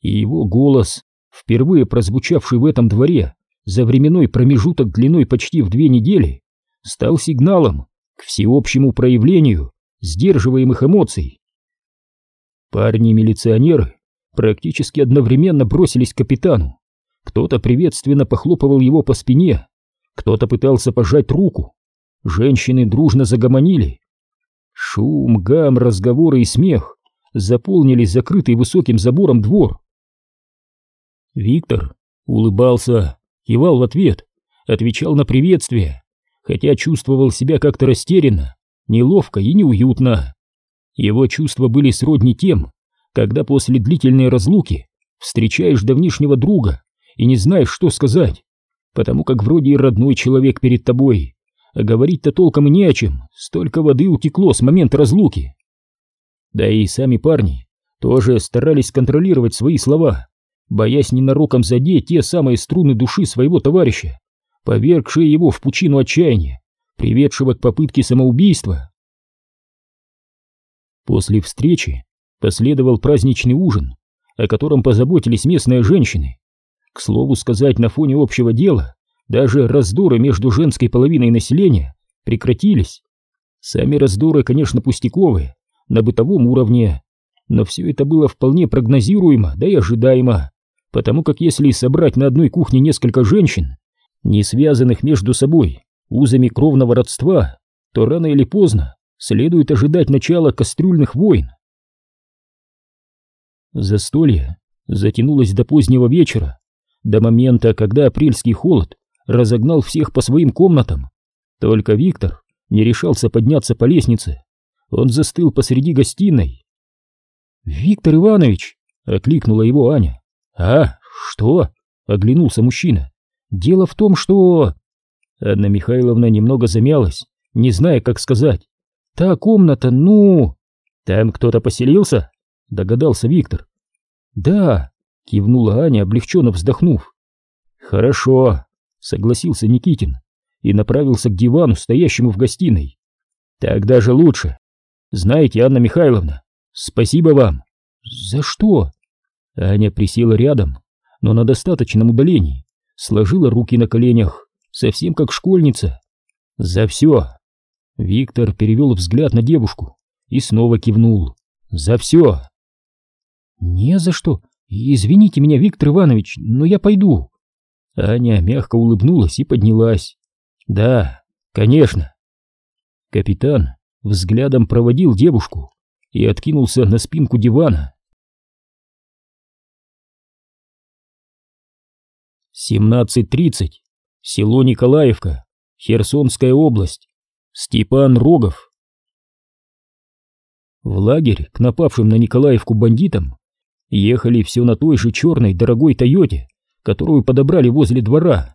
И его голос, впервые прозвучавший в этом дворе за временной промежуток длиной почти в две недели, стал сигналом к всеобщему проявлению сдерживаемых эмоций. Парни-милиционеры практически одновременно бросились к капитану. Кто-то приветственно похлопывал его по спине, кто-то пытался пожать руку. Женщины дружно загомонили. Шум, гам, разговоры и смех заполнили закрытый высоким забором двор. Виктор улыбался, кивал в ответ, отвечал на приветствие, хотя чувствовал себя как-то растерянно, неловко и неуютно. Его чувства были сродни тем, когда после длительной разлуки встречаешь давнишнего друга и не знаешь, что сказать, потому как вроде и родной человек перед тобой, а говорить-то толком не о чем, столько воды утекло с момента разлуки. Да и сами парни тоже старались контролировать свои слова, боясь ненароком задеть те самые струны души своего товарища, повергшие его в пучину отчаяния, приведшего к попытке самоубийства. После встречи последовал праздничный ужин, о котором позаботились местные женщины. К слову сказать, на фоне общего дела даже раздоры между женской половиной населения прекратились. Сами раздоры, конечно, пустяковые, на бытовом уровне, но все это было вполне прогнозируемо, да и ожидаемо, потому как если собрать на одной кухне несколько женщин, не связанных между собой узами кровного родства, то рано или поздно следует ожидать начала кастрюльных войн. Застолье затянулось до позднего вечера, до момента, когда апрельский холод разогнал всех по своим комнатам. Только Виктор не решался подняться по лестнице. Он застыл посреди гостиной. «Виктор Иванович!» — окликнула его Аня. «А, что?» — оглянулся мужчина. «Дело в том, что...» Анна Михайловна немного замялась, не зная, как сказать. «Та комната, ну...» «Там кто-то поселился?» — догадался Виктор. «Да», — кивнула Аня, облегченно вздохнув. «Хорошо», — согласился Никитин и направился к дивану, стоящему в гостиной. «Так даже лучше. Знаете, Анна Михайловна, спасибо вам». «За что?» Аня присела рядом, но на достаточном удалении, сложила руки на коленях, совсем как школьница. «За все!» Виктор перевел взгляд на девушку и снова кивнул. «За все!» «Не за что. Извините меня, Виктор Иванович, но я пойду». Аня мягко улыбнулась и поднялась. «Да, конечно». Капитан взглядом проводил девушку и откинулся на спинку дивана. 17.30. Село Николаевка, Херсонская область. Степан Рогов. В лагерь к напавшим на Николаевку бандитам ехали все на той же черной дорогой Тойоте, которую подобрали возле двора.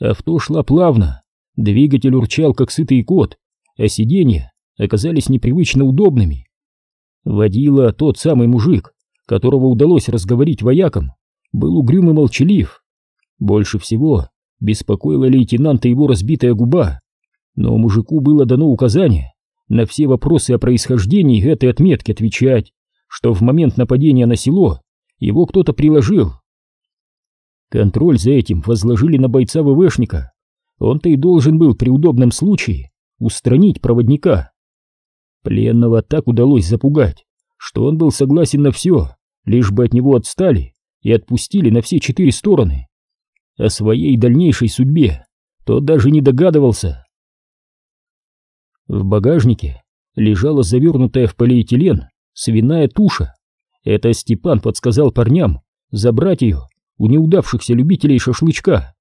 Авто шло плавно, двигатель урчал как сытый кот, а сиденья оказались непривычно удобными. Водила тот самый мужик, которого удалось разговорить воякам, был угрюм и молчалив. Больше всего беспокоила лейтенанта его разбитая губа, но мужику было дано указание на все вопросы о происхождении этой отметки отвечать, что в момент нападения на село его кто-то приложил. Контроль за этим возложили на бойца ВВшника. Он-то и должен был при удобном случае устранить проводника. Пленного так удалось запугать, что он был согласен на все, лишь бы от него отстали и отпустили на все четыре стороны. О своей дальнейшей судьбе тот даже не догадывался. В багажнике лежала завернутая в полиэтилен свиная туша. Это Степан подсказал парням забрать ее у неудавшихся любителей шашлычка.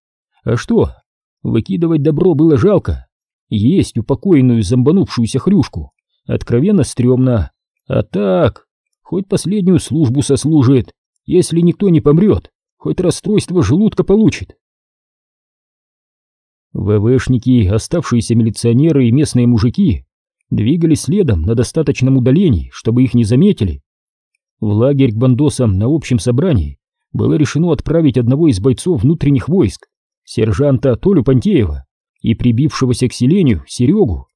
А что, выкидывать добро было жалко. Есть упокоенную зомбанувшуюся хрюшку откровенно стрёмно. А так, хоть последнюю службу сослужит, если никто не помрет, хоть расстройство желудка получит. ВВшники, оставшиеся милиционеры и местные мужики двигались следом на достаточном удалении, чтобы их не заметили. В лагерь к бандосам на общем собрании было решено отправить одного из бойцов внутренних войск, сержанта Толю Пантеева и прибившегося к селению Серегу.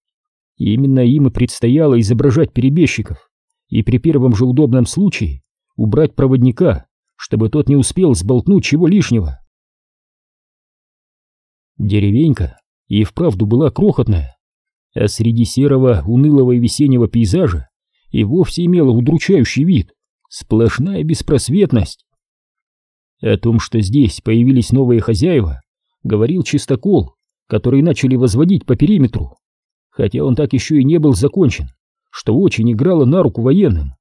Именно им и предстояло изображать перебежчиков и при первом же удобном случае убрать проводника, чтобы тот не успел сболтнуть чего лишнего. Деревенька и вправду была крохотная, а среди серого, унылого и весеннего пейзажа и вовсе имела удручающий вид, сплошная беспросветность. О том, что здесь появились новые хозяева, говорил чистокол, который начали возводить по периметру, хотя он так еще и не был закончен, что очень играло на руку военным.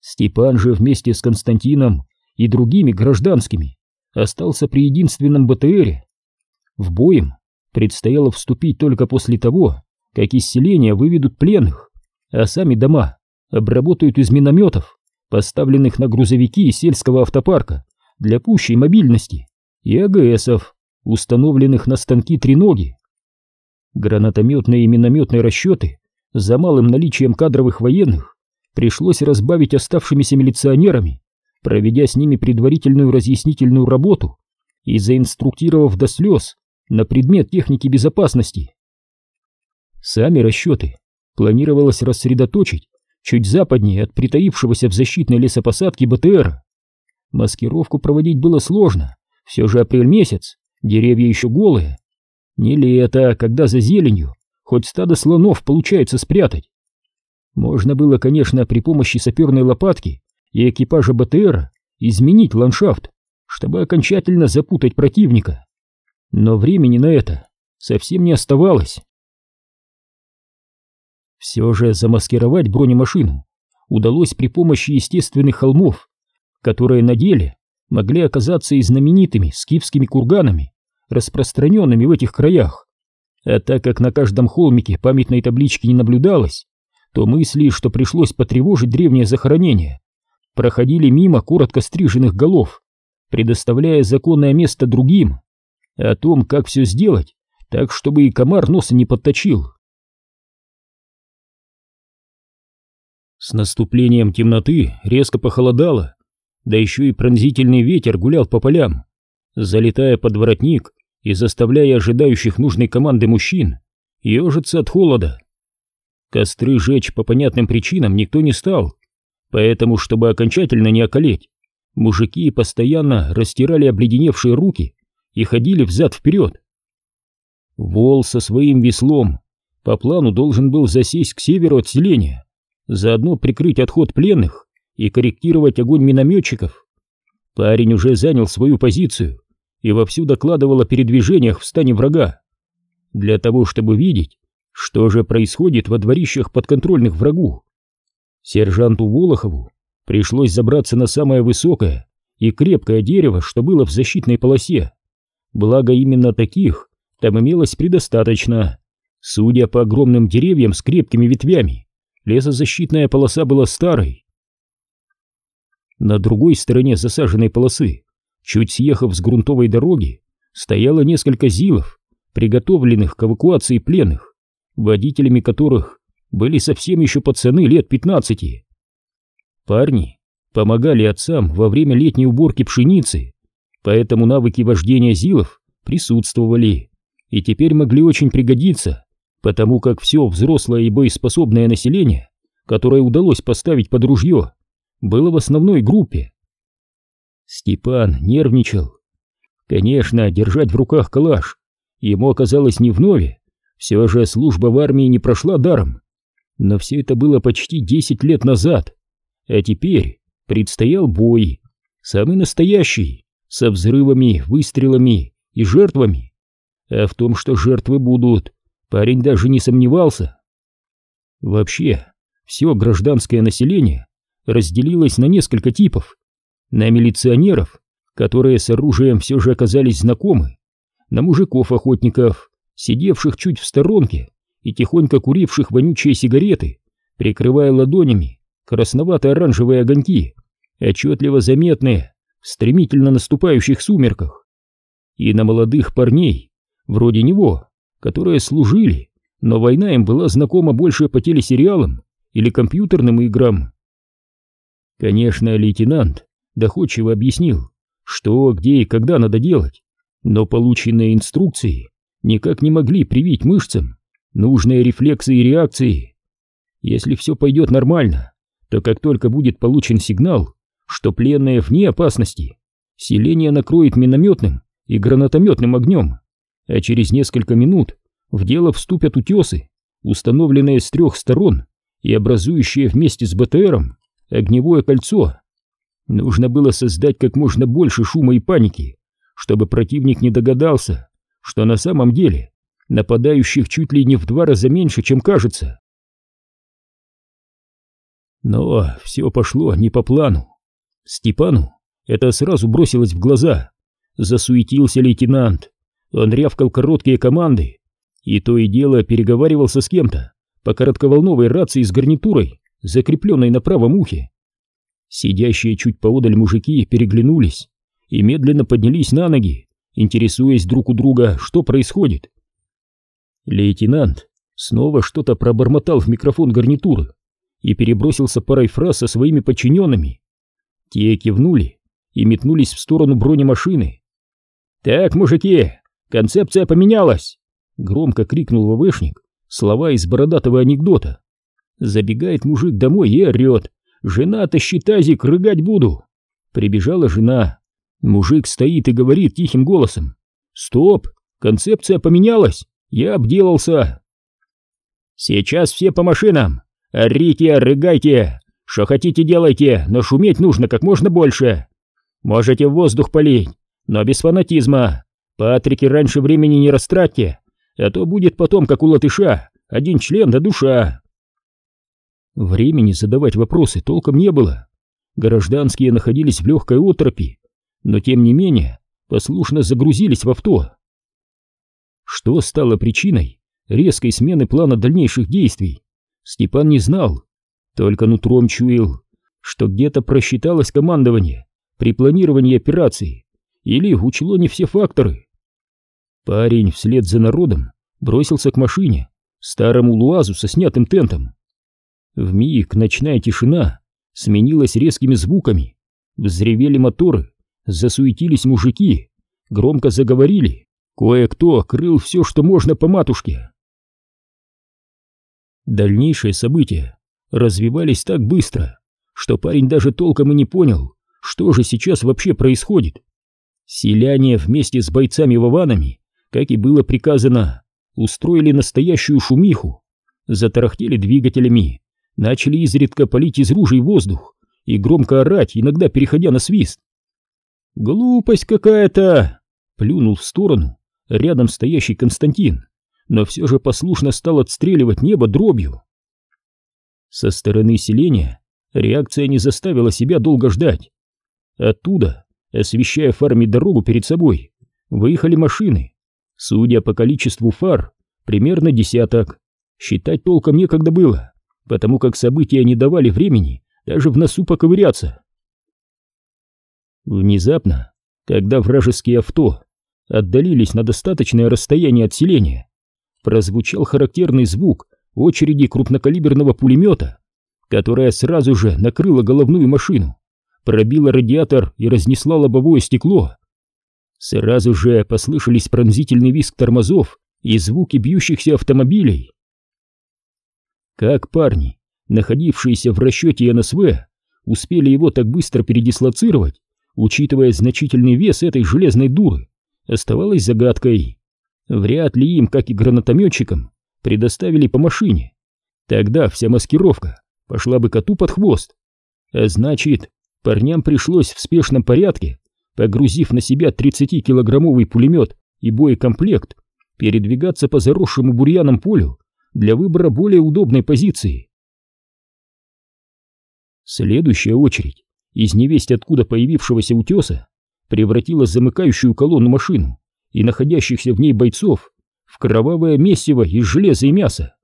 Степан же вместе с Константином и другими гражданскими остался при единственном БТРе, в бой им предстояло вступить только после того, как из селения выведут пленных, а сами дома обработают из минометов, поставленных на грузовики сельского автопарка для пущей мобильности, и АГСов, установленных на станки треноги. Гранатометные и минометные расчеты за малым наличием кадровых военных пришлось разбавить оставшимися милиционерами, проведя с ними предварительную разъяснительную работу и заинструктировав до слез на предмет техники безопасности. Сами расчеты планировалось рассредоточить чуть западнее от притаившегося в защитной лесопосадке БТР. Маскировку проводить было сложно, все же апрель месяц, деревья еще голые. Не лето, когда за зеленью хоть стадо слонов получается спрятать. Можно было, конечно, при помощи саперной лопатки и экипажа БТР изменить ландшафт, чтобы окончательно запутать противника но времени на это совсем не оставалось. Все же замаскировать бронемашину удалось при помощи естественных холмов, которые на деле могли оказаться и знаменитыми скифскими курганами, распространенными в этих краях. А так как на каждом холмике памятной таблички не наблюдалось, то мысли, что пришлось потревожить древнее захоронение, проходили мимо коротко стриженных голов, предоставляя законное место другим о том, как все сделать, так чтобы и комар носа не подточил. С наступлением темноты резко похолодало, да еще и пронзительный ветер гулял по полям, залетая под воротник и заставляя ожидающих нужной команды мужчин ежиться от холода. Костры жечь по понятным причинам никто не стал, поэтому, чтобы окончательно не околеть, мужики постоянно растирали обледеневшие руки и ходили взад-вперед. Вол со своим веслом по плану должен был засесть к северу от селения, заодно прикрыть отход пленных и корректировать огонь минометчиков. Парень уже занял свою позицию и вовсю докладывал о передвижениях в стане врага. Для того, чтобы видеть, что же происходит во дворищах подконтрольных врагу, сержанту Волохову пришлось забраться на самое высокое и крепкое дерево, что было в защитной полосе. Благо именно таких там имелось предостаточно. Судя по огромным деревьям с крепкими ветвями, лесозащитная полоса была старой. На другой стороне засаженной полосы, чуть съехав с грунтовой дороги, стояло несколько зилов, приготовленных к эвакуации пленных, водителями которых были совсем еще пацаны лет пятнадцати. Парни помогали отцам во время летней уборки пшеницы, поэтому навыки вождения зилов присутствовали и теперь могли очень пригодиться, потому как все взрослое и боеспособное население, которое удалось поставить под ружье, было в основной группе. Степан нервничал. Конечно, держать в руках калаш ему оказалось не вновь, все же служба в армии не прошла даром. Но все это было почти 10 лет назад, а теперь предстоял бой, самый настоящий, со взрывами, выстрелами и жертвами. А в том, что жертвы будут, парень даже не сомневался. Вообще, все гражданское население разделилось на несколько типов. На милиционеров, которые с оружием все же оказались знакомы, на мужиков-охотников, сидевших чуть в сторонке и тихонько куривших вонючие сигареты, прикрывая ладонями красновато-оранжевые огоньки, отчетливо заметные в стремительно наступающих сумерках, и на молодых парней, вроде него, которые служили, но война им была знакома больше по телесериалам или компьютерным играм. Конечно, лейтенант доходчиво объяснил, что, где и когда надо делать, но полученные инструкции никак не могли привить мышцам нужные рефлексы и реакции. Если все пойдет нормально, то как только будет получен сигнал, что пленные вне опасности, селение накроет минометным и гранатометным огнем, а через несколько минут в дело вступят утесы, установленные с трех сторон и образующие вместе с БТРом огневое кольцо. Нужно было создать как можно больше шума и паники, чтобы противник не догадался, что на самом деле нападающих чуть ли не в два раза меньше, чем кажется. Но все пошло не по плану. Степану это сразу бросилось в глаза. Засуетился лейтенант. Он рявкал короткие команды, и то и дело переговаривался с кем-то по коротковолновой рации с гарнитурой, закрепленной на правом ухе. Сидящие чуть поодаль мужики переглянулись и медленно поднялись на ноги, интересуясь друг у друга, что происходит. Лейтенант снова что-то пробормотал в микрофон гарнитуры и перебросился парой фраз со своими подчиненными. Те кивнули и метнулись в сторону бронемашины. «Так, мужики, концепция поменялась!» — громко крикнул ВВшник слова из бородатого анекдота. Забегает мужик домой и орет. «Жена-то, тазик, рыгать буду!» Прибежала жена. Мужик стоит и говорит тихим голосом. «Стоп! Концепция поменялась! Я обделался!» «Сейчас все по машинам! Орите, рыгайте! Что хотите делайте, но шуметь нужно как можно больше! Можете в воздух полить, но без фанатизма! Патрики раньше времени не растратьте, а то будет потом, как у латыша, один член да душа!» Времени задавать вопросы толком не было. Гражданские находились в легкой отропи, но тем не менее послушно загрузились в авто. Что стало причиной резкой смены плана дальнейших действий, Степан не знал, только нутром чуял, что где-то просчиталось командование при планировании операции или учло не все факторы. Парень вслед за народом бросился к машине, старому луазу со снятым тентом. В миг ночная тишина сменилась резкими звуками. Взревели моторы, засуетились мужики, громко заговорили. Кое-кто крыл все, что можно по матушке. Дальнейшие события развивались так быстро, что парень даже толком и не понял, что же сейчас вообще происходит. Селяне вместе с бойцами-вованами, как и было приказано, устроили настоящую шумиху, затарахтели двигателями, начали изредка палить из ружей воздух и громко орать, иногда переходя на свист. «Глупость какая-то!» плюнул в сторону рядом стоящий Константин, но все же послушно стал отстреливать небо дробью. Со стороны селения реакция не заставила себя долго ждать. Оттуда, освещая фарами дорогу перед собой, выехали машины. Судя по количеству фар, примерно десяток. Считать толком некогда было, потому как события не давали времени даже в носу поковыряться. Внезапно, когда вражеские авто отдалились на достаточное расстояние от селения, прозвучал характерный звук очереди крупнокалиберного пулемета, которая сразу же накрыла головную машину, пробила радиатор и разнесла лобовое стекло. Сразу же послышались пронзительный визг тормозов и звуки бьющихся автомобилей. Как парни, находившиеся в расчете НСВ, успели его так быстро передислоцировать, учитывая значительный вес этой железной дуры, оставалось загадкой. Вряд ли им, как и гранатометчикам, предоставили по машине. Тогда вся маскировка пошла бы коту под хвост. А значит, парням пришлось в спешном порядке, погрузив на себя 30-килограммовый пулемет и боекомплект, передвигаться по заросшему бурьяном полю для выбора более удобной позиции. Следующая очередь из невесть откуда появившегося утеса превратила замыкающую колонну машину и находящихся в ней бойцов в кровавое месиво из железа и мяса.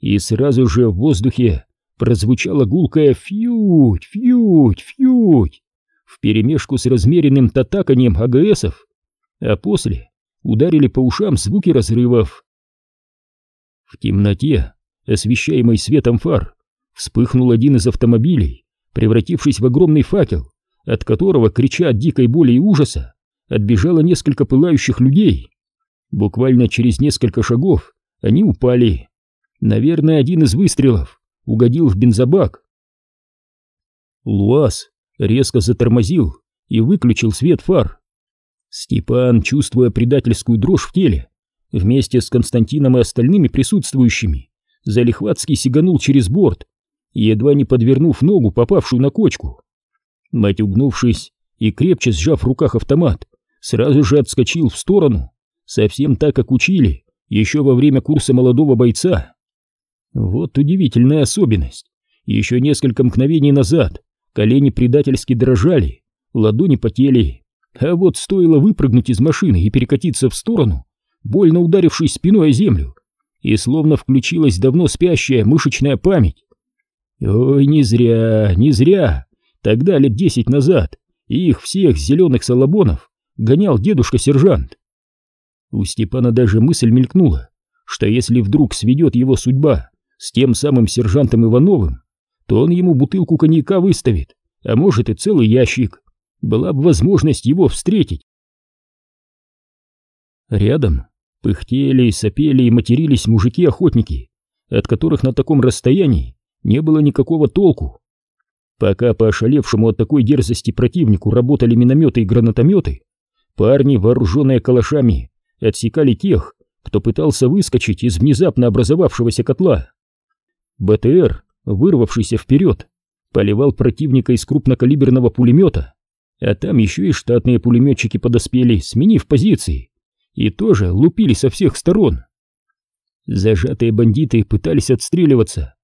И сразу же в воздухе прозвучало гулкое «фьють, фьють, фьють» вперемешку с размеренным татаканием АГСов, а после ударили по ушам звуки разрывов. В темноте, освещаемой светом фар, вспыхнул один из автомобилей, превратившись в огромный факел, от которого, крича от дикой боли и ужаса, отбежало несколько пылающих людей. Буквально через несколько шагов они упали. Наверное, один из выстрелов угодил в бензобак. Луаз резко затормозил и выключил свет фар. Степан, чувствуя предательскую дрожь в теле, вместе с Константином и остальными присутствующими, залихватски сиганул через борт, едва не подвернув ногу, попавшую на кочку. Мать, угнувшись и крепче сжав в руках автомат, сразу же отскочил в сторону, совсем так, как учили, еще во время курса молодого бойца. Вот удивительная особенность. Еще несколько мгновений назад колени предательски дрожали, ладони потели, а вот стоило выпрыгнуть из машины и перекатиться в сторону, больно ударившись спиной о землю, и словно включилась давно спящая мышечная память. Ой, не зря, не зря. Тогда, лет десять назад, их всех зеленых салабонов гонял дедушка-сержант. У Степана даже мысль мелькнула, что если вдруг сведет его судьба с тем самым сержантом Ивановым, то он ему бутылку коньяка выставит, а может и целый ящик. Была бы возможность его встретить. Рядом пыхтели, сопели и матерились мужики-охотники, от которых на таком расстоянии не было никакого толку. Пока по ошалевшему от такой дерзости противнику работали минометы и гранатометы, парни, вооруженные калашами, отсекали тех, кто пытался выскочить из внезапно образовавшегося котла. БТР, вырвавшийся вперед, поливал противника из крупнокалиберного пулемета, а там еще и штатные пулеметчики подоспели, сменив позиции, и тоже лупили со всех сторон. Зажатые бандиты пытались отстреливаться,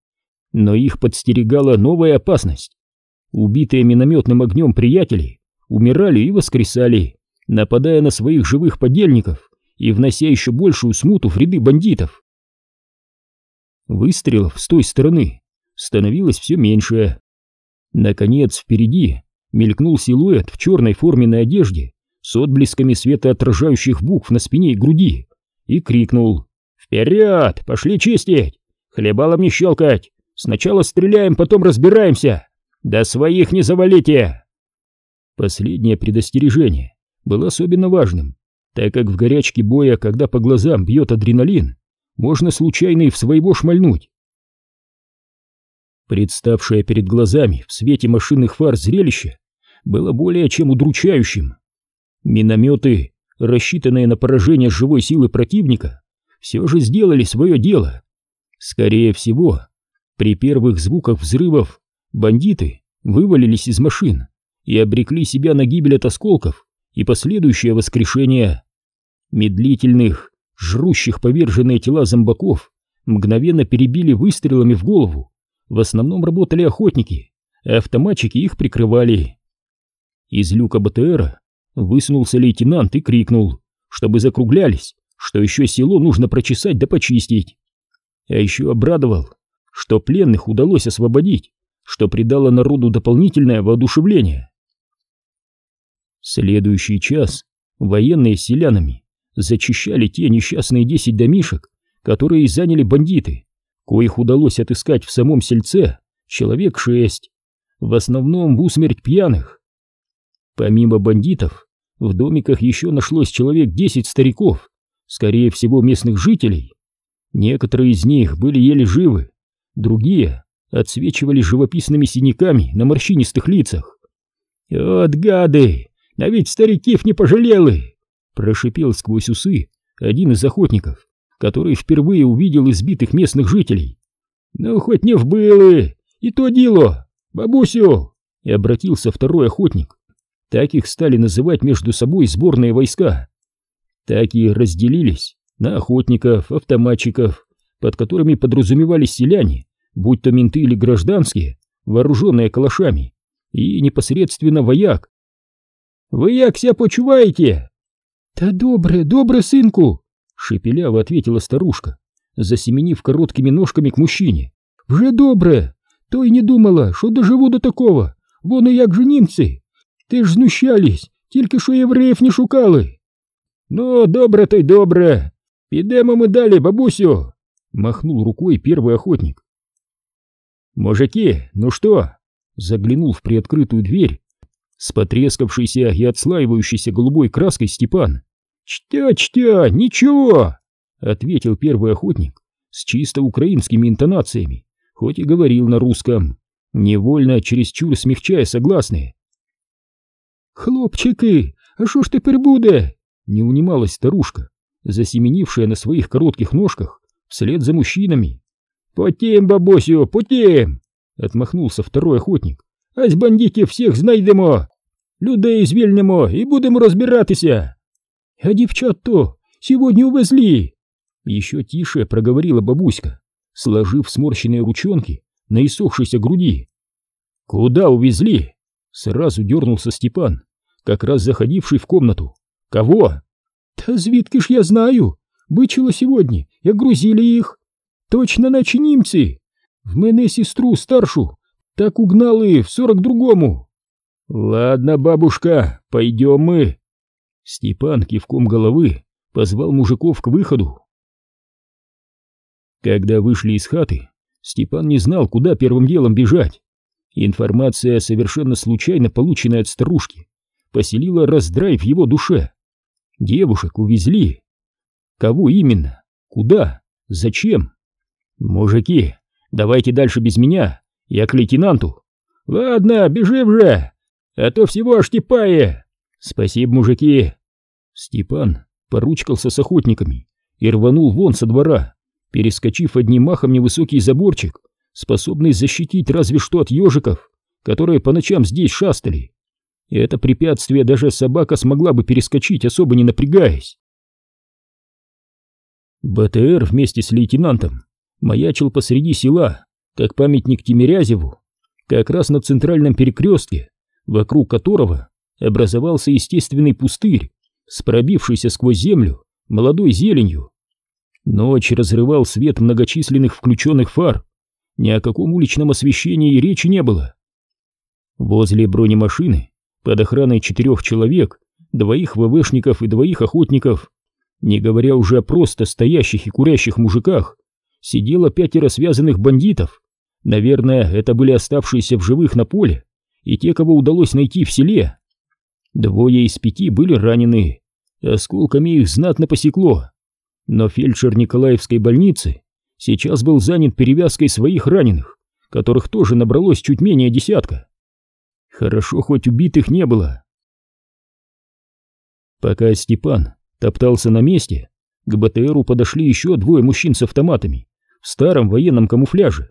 но их подстерегала новая опасность. Убитые минометным огнем приятели умирали и воскресали, нападая на своих живых подельников и внося еще большую смуту в ряды бандитов. Выстрелов с той стороны становилось все меньше. Наконец, впереди мелькнул силуэт в черной форменной одежде с отблесками светоотражающих букв на спине и груди и крикнул «Вперед! Пошли чистить! Хлебалом не щелкать! Сначала стреляем, потом разбираемся. Да своих не завалите. Последнее предостережение было особенно важным, так как в горячке боя, когда по глазам бьет адреналин, можно случайно и в своего шмальнуть. Представшее перед глазами в свете машинных фар зрелище было более чем удручающим. Минометы, рассчитанные на поражение живой силы противника, все же сделали свое дело. Скорее всего, при первых звуках взрывов бандиты вывалились из машин и обрекли себя на гибель от осколков и последующее воскрешение. Медлительных, жрущих поверженные тела зомбаков мгновенно перебили выстрелами в голову. В основном работали охотники, а автоматчики их прикрывали. Из люка БТРа высунулся лейтенант и крикнул, чтобы закруглялись, что еще село нужно прочесать да почистить. А еще обрадовал, что пленных удалось освободить, что придало народу дополнительное воодушевление. Следующий час военные с селянами зачищали те несчастные десять домишек, которые заняли бандиты, коих удалось отыскать в самом сельце человек шесть, в основном в усмерть пьяных. Помимо бандитов, в домиках еще нашлось человек десять стариков, скорее всего местных жителей. Некоторые из них были еле живы, другие отсвечивали живописными синяками на морщинистых лицах. «Вот гады! А ведь старикив не пожалели!» Прошипел сквозь усы один из охотников, который впервые увидел избитых местных жителей. «Ну, хоть не вбылы! И то дело! Бабусю!» И обратился второй охотник. Так их стали называть между собой сборные войска. Так и разделились на охотников, автоматчиков, под которыми подразумевались селяне, будь то менты или гражданские, вооруженные калашами, и непосредственно вояк. «Вы як ся почуваете?» «Та добре, добре, сынку!» — шепеляво ответила старушка, засеменив короткими ножками к мужчине. «Вже добре! То й не думала, що доживу до такого. Вони як же німці. Ти ж знущались, тільки що євреїв не шукали. Ну, добре, то й добре. Підемо ми далі, бабусю, махнул рукой первый охотник. Мужики, ну что? Заглянул в приоткрытую дверь с потрескавшейся и отслаивающейся голубой краской Степан. «Чтя-чтя, ничего!» — ответил первый охотник с чисто украинскими интонациями, хоть и говорил на русском, невольно чересчур смягчая согласные. «Хлопчики, а что ж теперь буде?» — не унималась старушка, засеменившая на своих коротких ножках вслед за мужчинами. «Потім, бабусю, потім!» — отмахнулся второй охотник. «Ась бандитів всіх знайдемо, людей звільнимо і будемо розбиратися!» «А девчат то сегодня увезли!» Еще тише проговорила бабуська, сложив сморщенные ручонки на иссохшейся груди. «Куда увезли?» Сразу дернулся Степан, как раз заходивший в комнату. «Кого?» «Та звідки ж я знаю? Бычило сегодня, я грузили их. Точно наче німці. В мене сестру старшу так угнали в сорок другому». «Ладно, бабушка, пойдем мы». Степан кивком головы позвал мужиков к выходу. Когда вышли из хаты, Степан не знал, куда первым делом бежать. Информация, совершенно случайно полученная от старушки, поселила раздрай в его душе. Девушек увезли. Кого именно? Куда? Зачем? Мужики, давайте дальше без меня. Я к лейтенанту. Ладно, бежим же, а то всего штипае. Спасибо, мужики. Степан поручкался с охотниками и рванул вон со двора, перескочив одним махом невысокий заборчик, способный защитить разве что от ежиков, которые по ночам здесь шастали. И это препятствие даже собака смогла бы перескочить, особо не напрягаясь. БТР вместе с лейтенантом маячил посреди села, как памятник Тимирязеву, как раз на центральном перекрестке, вокруг которого образовался естественный пустырь с пробившейся сквозь землю молодой зеленью. Ночь разрывал свет многочисленных включенных фар, ни о каком уличном освещении речи не было. Возле бронемашины, под охраной четырех человек, двоих ВВшников и двоих охотников, не говоря уже о просто стоящих и курящих мужиках, сидело пятеро связанных бандитов. Наверное, это были оставшиеся в живых на поле и те, кого удалось найти в селе. Двое из пяти были ранены, осколками их знатно посекло. Но фельдшер Николаевской больницы сейчас был занят перевязкой своих раненых, которых тоже набралось чуть менее десятка. Хорошо, хоть убитых не было. Пока Степан топтался на месте, к БТРу подошли еще двое мужчин с автоматами в старом военном камуфляже.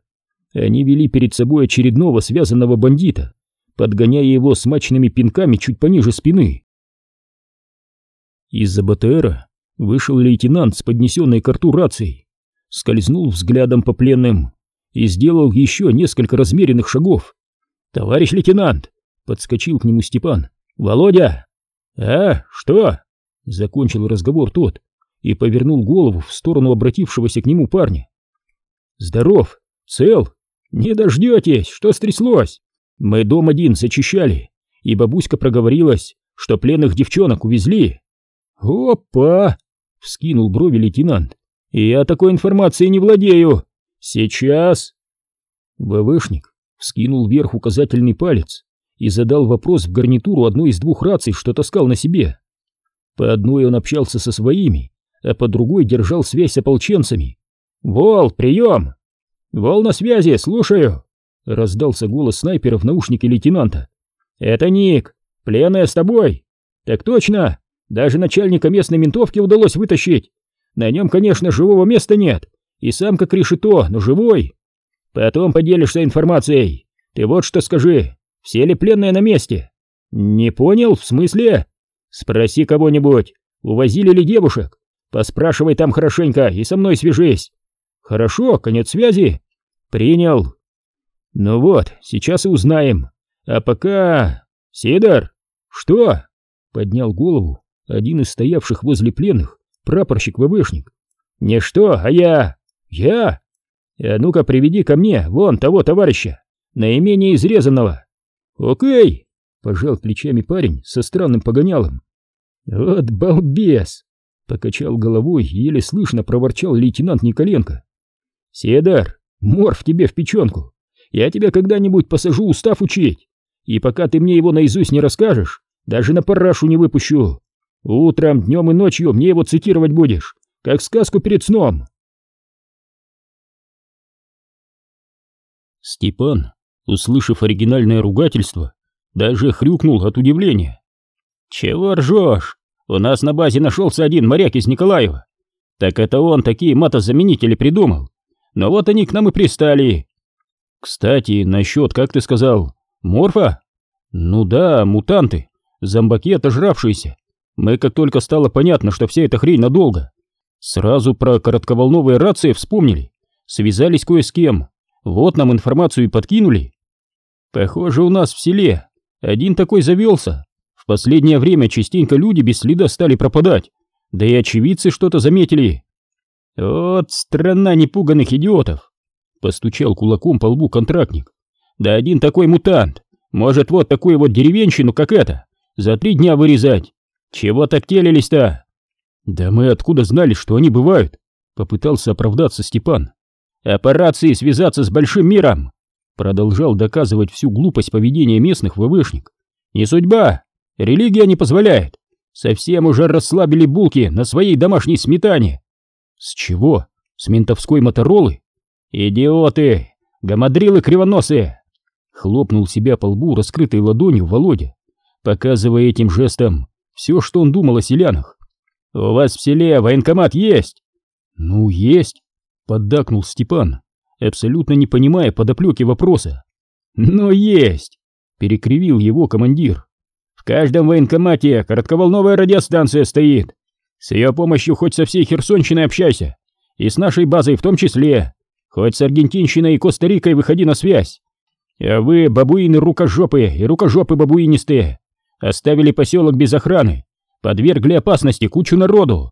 Они вели перед собой очередного связанного бандита, подгоняя его смачными пинками чуть пониже спины. Из-за БТРа вышел лейтенант с поднесенной к рацией, скользнул взглядом по пленным и сделал еще несколько размеренных шагов. «Товарищ лейтенант!» — подскочил к нему Степан. «Володя!» «А, что?» — закончил разговор тот и повернул голову в сторону обратившегося к нему парня. «Здоров! Цел? Не дождетесь! Что стряслось? Мы дом один зачищали, и бабуська проговорилась, что пленных девчонок увезли». «Опа!» — вскинул брови лейтенант. «Я такой информацией не владею! Сейчас!» ВВшник вскинул вверх указательный палец и задал вопрос в гарнитуру одной из двух раций, что таскал на себе. По одной он общался со своими, а по другой держал связь с ополченцами. «Вол, прием!» «Вол на связи, слушаю!» Раздался голос снайпера в наушнике лейтенанта. «Это Ник! Пленная с тобой!» «Так точно! Даже начальника местной ментовки удалось вытащить! На нем, конечно, живого места нет, и сам как решето, но живой! Потом поделишься информацией! Ты вот что скажи, все ли пленные на месте?» «Не понял, в смысле?» «Спроси кого-нибудь, увозили ли девушек? Поспрашивай там хорошенько и со мной свяжись!» «Хорошо, конец связи!» «Принял!» «Ну вот, сейчас и узнаем. А пока... Сидор!» «Что?» — поднял голову один из стоявших возле пленных, прапорщик ВВшник. «Не что, а я...» «Я?» «А ну-ка приведи ко мне вон того товарища, наименее изрезанного». «Окей!» — пожал плечами парень со странным погонялом. «Вот балбес!» — покачал головой и еле слышно проворчал лейтенант Николенко. «Седар, морф тебе в печенку! Я тебя когда-нибудь посажу устав учить, и пока ты мне его наизусть не расскажешь, даже на парашу не выпущу. Утром, днем и ночью мне его цитировать будешь, как сказку перед сном!» Степан, услышав оригинальное ругательство, даже хрюкнул от удивления. «Чего ржешь? У нас на базе нашелся один моряк из Николаева. Так это он такие матозаменители придумал. Но вот они к нам и пристали. Кстати, насчет, как ты сказал, морфа? Ну да, мутанты, зомбаки отожравшиеся. Мы как только стало понятно, что вся эта хрень надолго, сразу про коротковолновые рации вспомнили, связались кое с кем, вот нам информацию и подкинули. Похоже, у нас в селе один такой завелся. В последнее время частенько люди без следа стали пропадать, да и очевидцы что-то заметили. Вот страна непуганных идиотов, постучал кулаком по лбу контрактник. Да один такой мутант может вот такую вот деревенщину, как эта, за три дня вырезать. Чего так телились-то? Да мы откуда знали, что они бывают? Попытался оправдаться Степан. Операции связаться с большим миром, продолжал доказывать всю глупость поведения местных ВВшник. Не судьба, религия не позволяет. Совсем уже расслабили булки на своей домашней сметане. С чего? С ментовской моторолы? Идиоты! Гамадрилы кривоносые! Хлопнул себя по лбу раскрытой ладонью Володя, показывая этим жестом все, что он думал о селянах. «У вас в селе военкомат есть?» «Ну, есть», — поддакнул Степан, абсолютно не понимая подоплеки вопроса. «Но есть!» — перекривил его командир. «В каждом военкомате коротковолновая радиостанция стоит. С ее помощью хоть со всей Херсонщиной общайся, и с нашей базой в том числе. Хоть с Аргентинщиной и Коста-Рикой выходи на связь. А вы, бабуины рукожопы и рукожопы бабуинистые, оставили поселок без охраны, подвергли опасности кучу народу.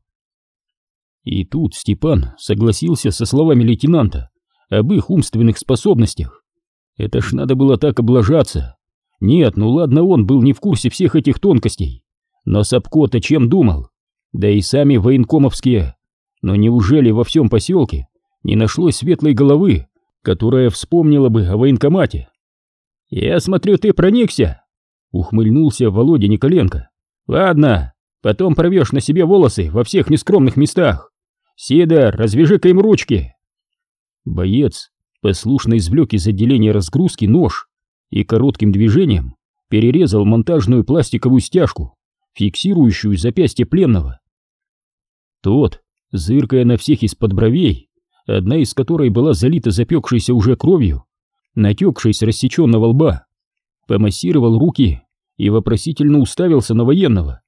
И тут Степан согласился со словами лейтенанта об их умственных способностях. Это ж надо было так облажаться. Нет, ну ладно, он был не в курсе всех этих тонкостей. Но Сапко-то чем думал? да и сами военкомовские. Но неужели во всем поселке не нашлось светлой головы, которая вспомнила бы о военкомате? «Я смотрю, ты проникся!» — ухмыльнулся Володя Николенко. «Ладно, потом провешь на себе волосы во всех нескромных местах. Сидор, развяжи-ка им ручки!» Боец послушно извлек из отделения разгрузки нож и коротким движением перерезал монтажную пластиковую стяжку, фиксирующую запястье пленного. Тот, зыркая на всех из-под бровей, одна из которой была залита запекшейся уже кровью, натекшей с рассеченного лба, помассировал руки и вопросительно уставился на военного.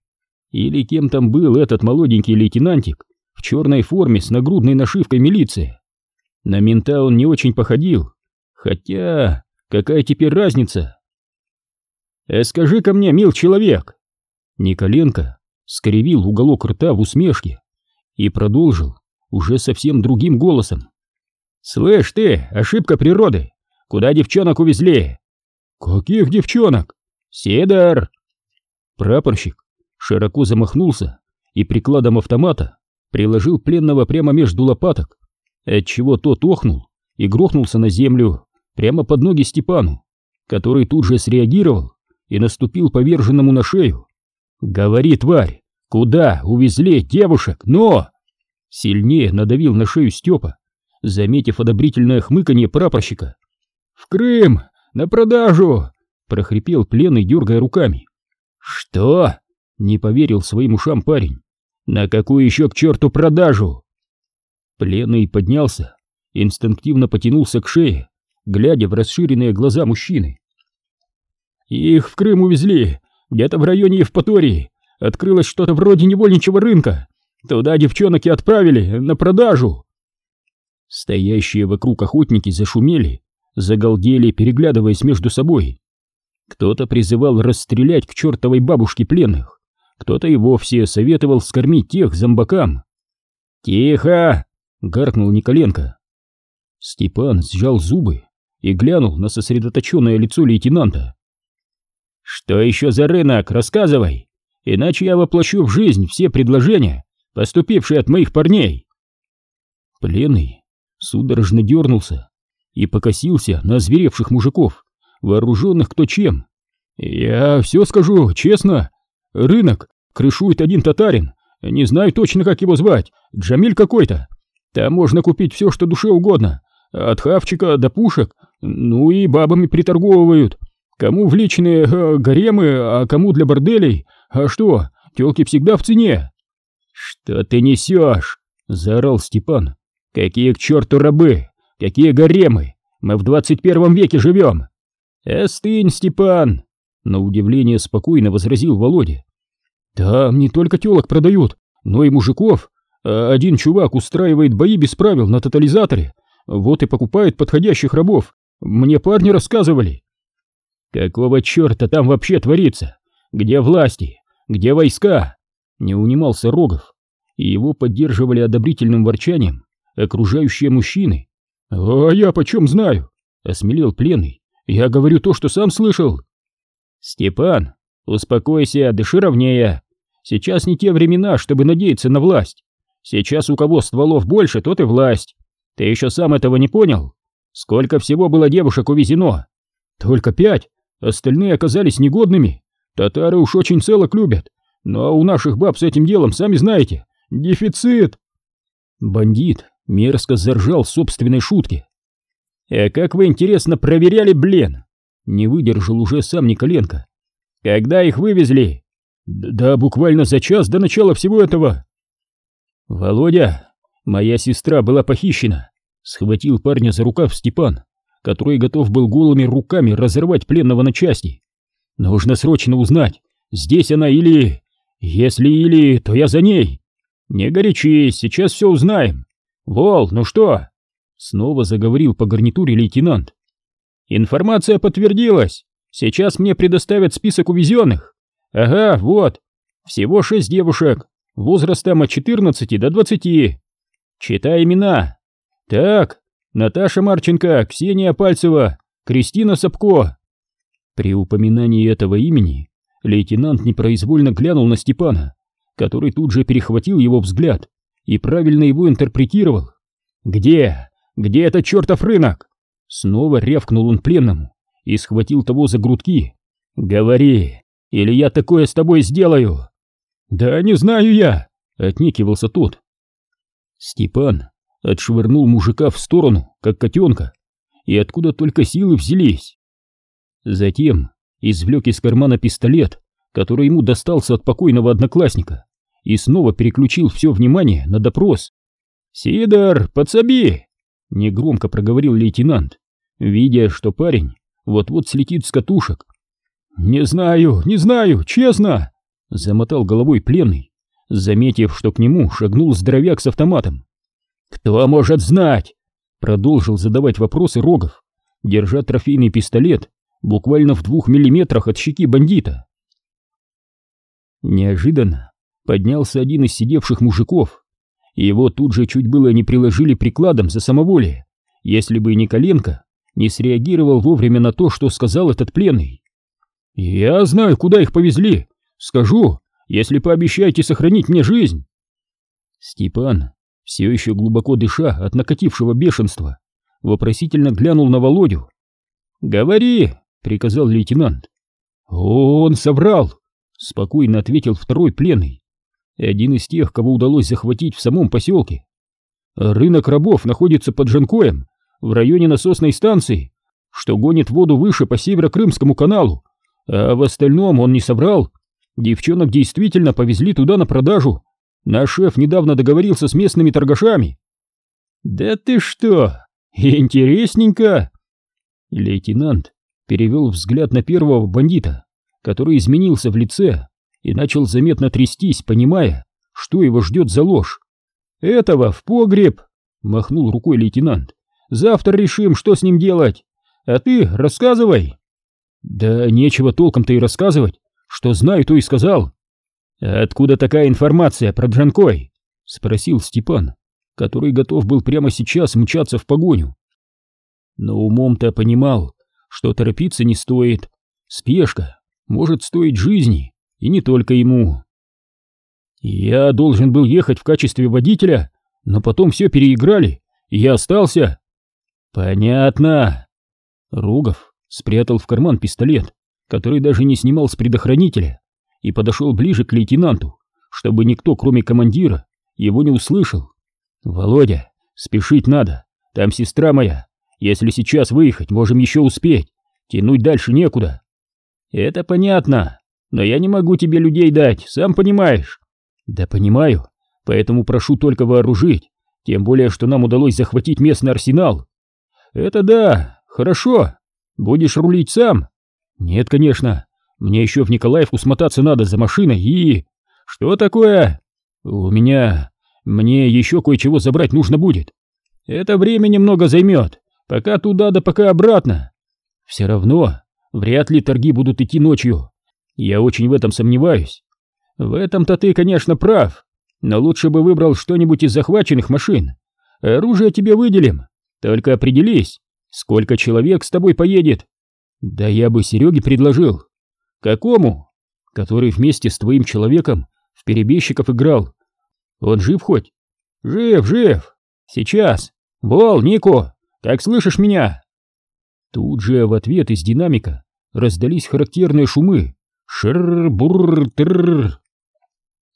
Или кем там был этот молоденький лейтенантик в черной форме с нагрудной нашивкой милиции. На мента он не очень походил, хотя какая теперь разница? «Э, скажи-ка мне, мил человек!» Николенко скривил уголок рта в усмешке и продолжил уже совсем другим голосом. «Слышь ты, ошибка природы! Куда девчонок увезли?» «Каких девчонок?» «Сидор!» Прапорщик широко замахнулся и прикладом автомата приложил пленного прямо между лопаток, отчего тот охнул и грохнулся на землю прямо под ноги Степану, который тут же среагировал и наступил поверженному на шею. «Говори, тварь, куда увезли девушек, но...» Сильнее надавил на шею Степа, заметив одобрительное хмыканье прапорщика. «В Крым! На продажу!» — прохрипел пленный, дергая руками. «Что?» — не поверил своим ушам парень. «На какую еще к черту продажу?» Пленный поднялся, инстинктивно потянулся к шее, глядя в расширенные глаза мужчины. «Их в Крым увезли, где-то в районе Евпатории. Открылось что-то вроде невольничьего рынка. Туда девчонок и отправили, на продажу!» Стоящие вокруг охотники зашумели, загалдели, переглядываясь между собой. Кто-то призывал расстрелять к чертовой бабушке пленных, кто-то и вовсе советовал скормить тех зомбакам. «Тихо!» — гаркнул Николенко. Степан сжал зубы и глянул на сосредоточенное лицо лейтенанта. «Что еще за рынок? Рассказывай, иначе я воплощу в жизнь все предложения, поступившие от моих парней!» Пленный судорожно дернулся и покосился на озверевших мужиков, вооруженных кто чем. «Я все скажу, честно. Рынок крышует один татарин, не знаю точно, как его звать, Джамиль какой-то. Там можно купить все, что душе угодно, от хавчика до пушек, ну и бабами приторговывают. Кому в личные э, гаремы, а кому для борделей. А что, телки всегда в цене». «Что ты несешь?» — заорал Степан. «Какие к черту рабы? Какие гаремы? Мы в двадцать первом веке живем!» «Эстынь, Степан!» — на удивление спокойно возразил Володя. «Там не только телок продают, но и мужиков. А один чувак устраивает бои без правил на тотализаторе, вот и покупает подходящих рабов. Мне парни рассказывали». «Какого черта там вообще творится? Где власти? Где войска?» Не унимался Рогов, и его поддерживали одобрительным ворчанием окружающие мужчины. «А я почем знаю?» — осмелел пленный. «Я говорю то, что сам слышал». «Степан, успокойся, дыши ровнее. Сейчас не те времена, чтобы надеяться на власть. Сейчас у кого стволов больше, тот и власть. Ты еще сам этого не понял? Сколько всего было девушек увезено? Только пять, остальные оказались негодными. Татары уж очень целок любят, но у наших баб с этим делом, сами знаете, дефицит». Бандит мерзко заржал собственной шутки. «А как вы, интересно, проверяли, блин?» Не выдержал уже сам Николенко. «Когда их вывезли?» «Да буквально за час до начала всего этого». «Володя, моя сестра была похищена», — схватил парня за рукав Степан, который готов был голыми руками разорвать пленного на части. «Нужно срочно узнать, здесь она или... Если или, то я за ней. Не горячись, сейчас все узнаем. Вол, ну что?» Снова заговорил по гарнитуре лейтенант. «Информация подтвердилась. Сейчас мне предоставят список увезенных. Ага, вот. Всего шесть девушек, возрастом от 14 до 20. Читай имена. Так, Наташа Марченко, Ксения Пальцева, Кристина Сапко». При упоминании этого имени лейтенант непроизвольно глянул на Степана, который тут же перехватил его взгляд и правильно его интерпретировал. «Где? Где этот чертов рынок?» Снова рявкнул он пленному и схватил того за грудки. «Говори, или я такое с тобой сделаю!» «Да не знаю я!» — отнекивался тот. Степан отшвырнул мужика в сторону, как котенка, и откуда только силы взялись. Затем извлек из кармана пистолет, который ему достался от покойного одноклассника, и снова переключил все внимание на допрос. «Сидор, подсоби!» — негромко проговорил лейтенант, видя, что парень вот-вот слетит с катушек. «Не знаю, не знаю, честно!» Замотал головой пленный, заметив, что к нему шагнул здоровяк с автоматом. «Кто может знать?» Продолжил задавать вопросы Рогов, держа трофейный пистолет буквально в двух миллиметрах от щеки бандита. Неожиданно поднялся один из сидевших мужиков, и его тут же чуть было не приложили прикладом за самоволие, если бы Николенко не среагировал вовремя на то, что сказал этот пленный. «Я знаю, куда их повезли. Скажу, если пообещаете сохранить мне жизнь». Степан, все еще глубоко дыша от накатившего бешенства, вопросительно глянул на Володю. «Говори!» — приказал лейтенант. «Он соврал!» — спокойно ответил второй пленный. Один из тех, кого удалось захватить в самом поселке. «Рынок рабов находится под Жанкоем, в районе насосной станции, что гонит воду выше по Северо-Крымскому каналу, а в остальном он не соврал. Девчонок действительно повезли туда на продажу. Наш шеф недавно договорился с местными торгашами. Да ты что, интересненько. Лейтенант перевел взгляд на первого бандита, который изменился в лице и начал заметно трястись, понимая, что его ждет за ложь. «Этого в погреб!» — махнул рукой лейтенант. Завтра решим, что с ним делать. А ты рассказывай. Да нечего толком-то и рассказывать. Что знаю, то и сказал. Откуда такая информация про Джанкой? Спросил Степан, который готов был прямо сейчас мчаться в погоню. Но умом-то понимал, что торопиться не стоит. Спешка может стоить жизни, и не только ему. Я должен был ехать в качестве водителя, но потом все переиграли, и я остался. «Понятно». Рогов спрятал в карман пистолет, который даже не снимал с предохранителя, и подошел ближе к лейтенанту, чтобы никто, кроме командира, его не услышал. «Володя, спешить надо, там сестра моя. Если сейчас выехать, можем еще успеть. Тянуть дальше некуда». «Это понятно, но я не могу тебе людей дать, сам понимаешь». «Да понимаю, поэтому прошу только вооружить, тем более, что нам удалось захватить местный арсенал. «Это да, хорошо. Будешь рулить сам?» «Нет, конечно. Мне еще в Николаевку смотаться надо за машиной и...» «Что такое?» «У меня... Мне еще кое-чего забрать нужно будет. Это время немного займет. Пока туда да пока обратно. Все равно, вряд ли торги будут идти ночью. Я очень в этом сомневаюсь. В этом-то ты, конечно, прав. Но лучше бы выбрал что-нибудь из захваченных машин. Оружие тебе выделим. Только определись, сколько человек с тобой поедет. Да я бы Сереге предложил. Какому? Который вместе с твоим человеком в перебежчиков играл. Он жив хоть? Жив, жив. Сейчас. Бол, Нико, как слышишь меня? Тут же в ответ из динамика раздались характерные шумы. Шрррр-бурррр-трррр.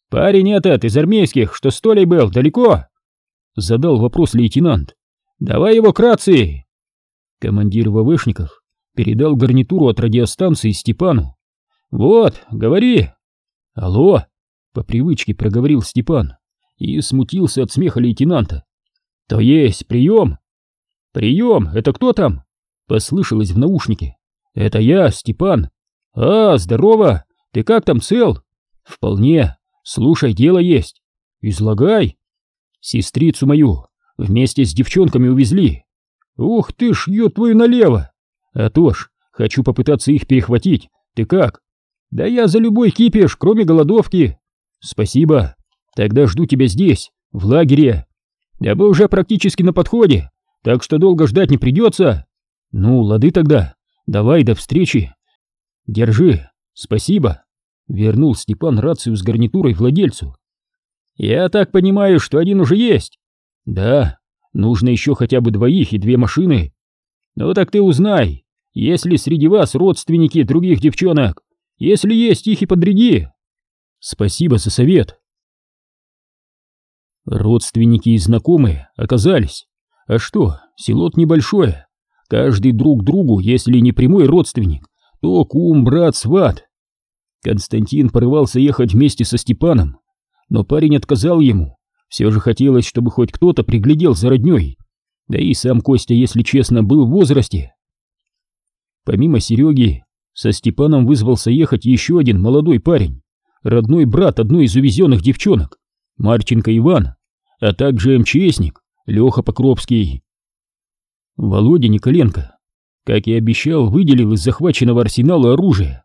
«Парень этот из армейских, что с Толей был, далеко?» Задал вопрос лейтенант. Давай его к рации!» Командир ВВшников передал гарнитуру от радиостанции Степану. «Вот, говори!» «Алло!» — по привычке проговорил Степан и смутился от смеха лейтенанта. «То есть, прием!» «Прием! Это кто там?» — послышалось в наушнике. «Это я, Степан!» «А, здорово! Ты как там, цел?» «Вполне. Слушай, дело есть. Излагай!» «Сестрицу мою Вместе с девчонками увезли. Ух ты ж, ё твою налево! А то ж, хочу попытаться их перехватить. Ты как? Да я за любой кипиш, кроме голодовки. Спасибо. Тогда жду тебя здесь, в лагере. Я бы уже практически на подходе, так что долго ждать не придется. Ну, лады тогда. Давай, до встречи. Держи. Спасибо. Вернул Степан рацию с гарнитурой владельцу. Я так понимаю, что один уже есть. Да, нужно еще хотя бы двоих и две машины. Ну так ты узнай, есть ли среди вас родственники других девчонок. Если есть, их и подряди. Спасибо за совет. Родственники и знакомые оказались. А что, село небольшое. Каждый друг другу, если не прямой родственник, то кум, брат, сват. Константин порывался ехать вместе со Степаном, но парень отказал ему, все же хотелось, чтобы хоть кто-то приглядел за родней. Да и сам Костя, если честно, был в возрасте. Помимо Сереги, со Степаном вызвался ехать еще один молодой парень, родной брат одной из увезенных девчонок, Марченко Иван, а также МЧСник Леха Покровский. Володя Николенко, как и обещал, выделил из захваченного арсенала оружие.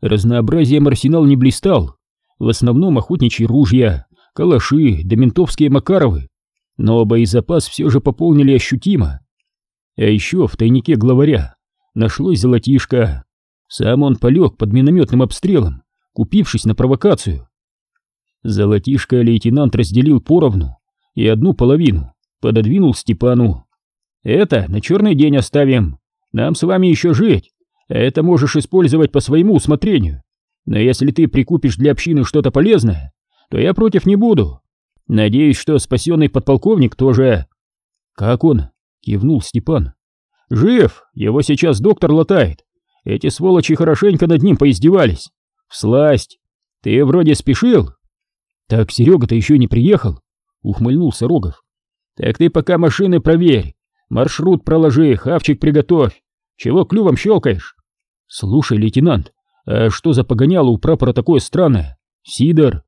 Разнообразием арсенал не блистал, в основном охотничьи ружья, калаши да ментовские Макаровы, но боезапас все же пополнили ощутимо. А еще в тайнике главаря нашлось золотишко. Сам он полег под минометным обстрелом, купившись на провокацию. Золотишко лейтенант разделил поровну и одну половину пододвинул Степану. «Это на черный день оставим. Нам с вами еще жить. Это можешь использовать по своему усмотрению. Но если ты прикупишь для общины что-то полезное, то я против не буду. Надеюсь, что спасенный подполковник тоже...» «Как он?» — кивнул Степан. «Жив, его сейчас доктор латает. Эти сволочи хорошенько над ним поиздевались. Всласть. Ты вроде спешил?» «Так Серега-то еще не приехал?» — ухмыльнулся Рогов. «Так ты пока машины проверь, маршрут проложи, хавчик приготовь. Чего клювом щелкаешь?» «Слушай, лейтенант, а что за погоняло у прапора такое странное? Сидор?»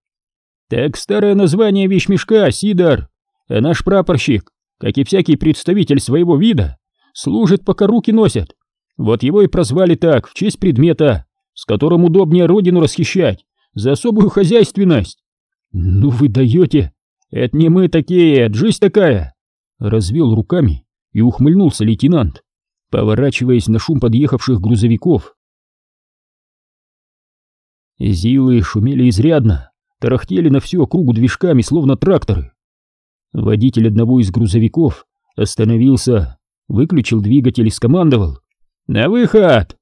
«Так старое название вещмешка, Сидор. А наш прапорщик, как и всякий представитель своего вида, служит, пока руки носят. Вот его и прозвали так, в честь предмета, с которым удобнее родину расхищать, за особую хозяйственность. «Ну вы даете! Это не мы такие, это жизнь такая!» Развел руками и ухмыльнулся лейтенант, поворачиваясь на шум подъехавших грузовиков. Зилы шумели изрядно, тарахтели на всю округу движками, словно тракторы. Водитель одного из грузовиков остановился, выключил двигатель и скомандовал «На выход!».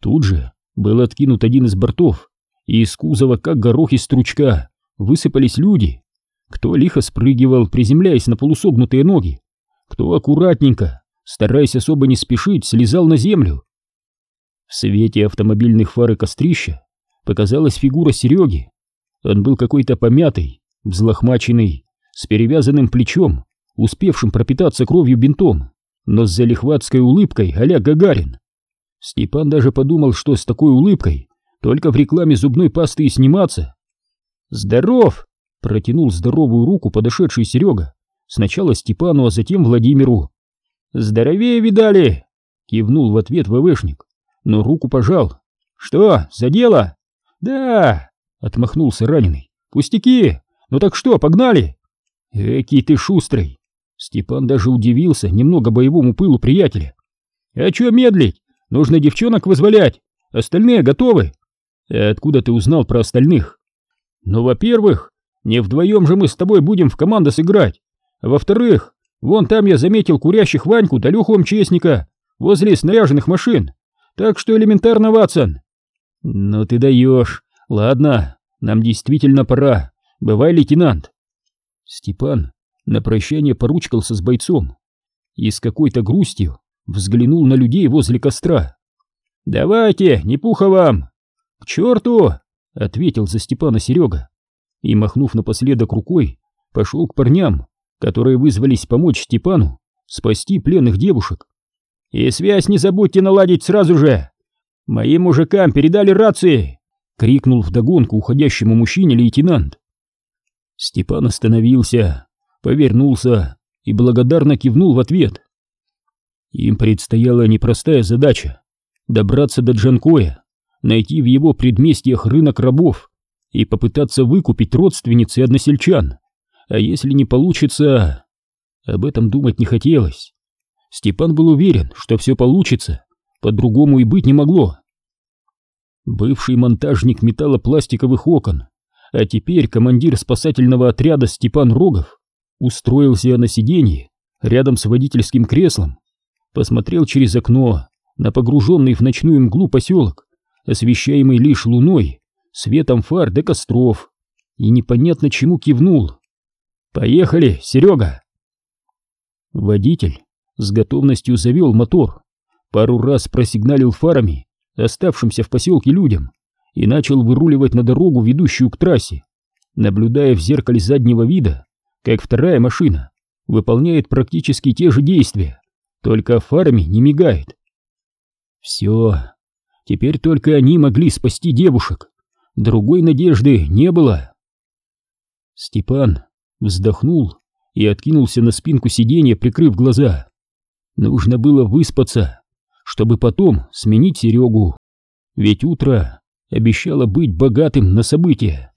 Тут же был откинут один из бортов, и из кузова, как горох из стручка, высыпались люди. Кто лихо спрыгивал, приземляясь на полусогнутые ноги, кто аккуратненько, стараясь особо не спешить, слезал на землю. В свете автомобильных фар и кострища показалась фигура Сереги. Он был какой-то помятый, взлохмаченный, с перевязанным плечом, успевшим пропитаться кровью бинтом, но с залихватской улыбкой а Гагарин. Степан даже подумал, что с такой улыбкой только в рекламе зубной пасты и сниматься. «Здоров!» — протянул здоровую руку подошедший Серега. Сначала Степану, а затем Владимиру. «Здоровее видали!» — кивнул в ответ ВВшник, но руку пожал. «Что, за дело?» «Да!» — отмахнулся раненый. «Пустяки! Ну так что, погнали?» «Экий ты шустрый!» Степан даже удивился немного боевому пылу приятеля. «А чё медлить? Нужно девчонок вызволять. Остальные готовы?» «Откуда ты узнал про остальных?» Ну, во-первых, не вдвоем же мы с тобой будем в командос играть. Во-вторых, вон там я заметил курящих Ваньку да Леху МЧСника возле снаряженных машин. Так что элементарно, Ватсон. Ну ты даешь. Ладно, нам действительно пора. Бывай, лейтенант. Степан на прощание поручкался с бойцом и с какой-то грустью взглянул на людей возле костра. «Давайте, не пуха вам!» «К черту!» — ответил за Степана Серега и, махнув напоследок рукой, пошел к парням, которые вызвались помочь Степану спасти пленных девушек. «И связь не забудьте наладить сразу же! Моим мужикам передали рации!» — крикнул вдогонку уходящему мужчине лейтенант. Степан остановился, повернулся и благодарно кивнул в ответ. Им предстояла непростая задача — добраться до Джанкоя найти в его предместьях рынок рабов и попытаться выкупить родственниц и односельчан. А если не получится... Об этом думать не хотелось. Степан был уверен, что все получится, по-другому и быть не могло. Бывший монтажник металлопластиковых окон, а теперь командир спасательного отряда Степан Рогов устроился на сиденье рядом с водительским креслом, посмотрел через окно на погруженный в ночную мглу поселок освещаемый лишь луной, светом фар до костров, и непонятно чему кивнул. «Поехали, Серега!» Водитель с готовностью завел мотор, пару раз просигналил фарами оставшимся в поселке людям и начал выруливать на дорогу, ведущую к трассе, наблюдая в зеркале заднего вида, как вторая машина выполняет практически те же действия, только фарами не мигает. Все, Теперь только они могли спасти девушек. другой надежды не было. Степан вздохнул и откинулся на спинку сиденья, прикрыв глаза. Нужно было выспаться, чтобы потом сменить Серегу, ведь утро обещало быть богатым на события.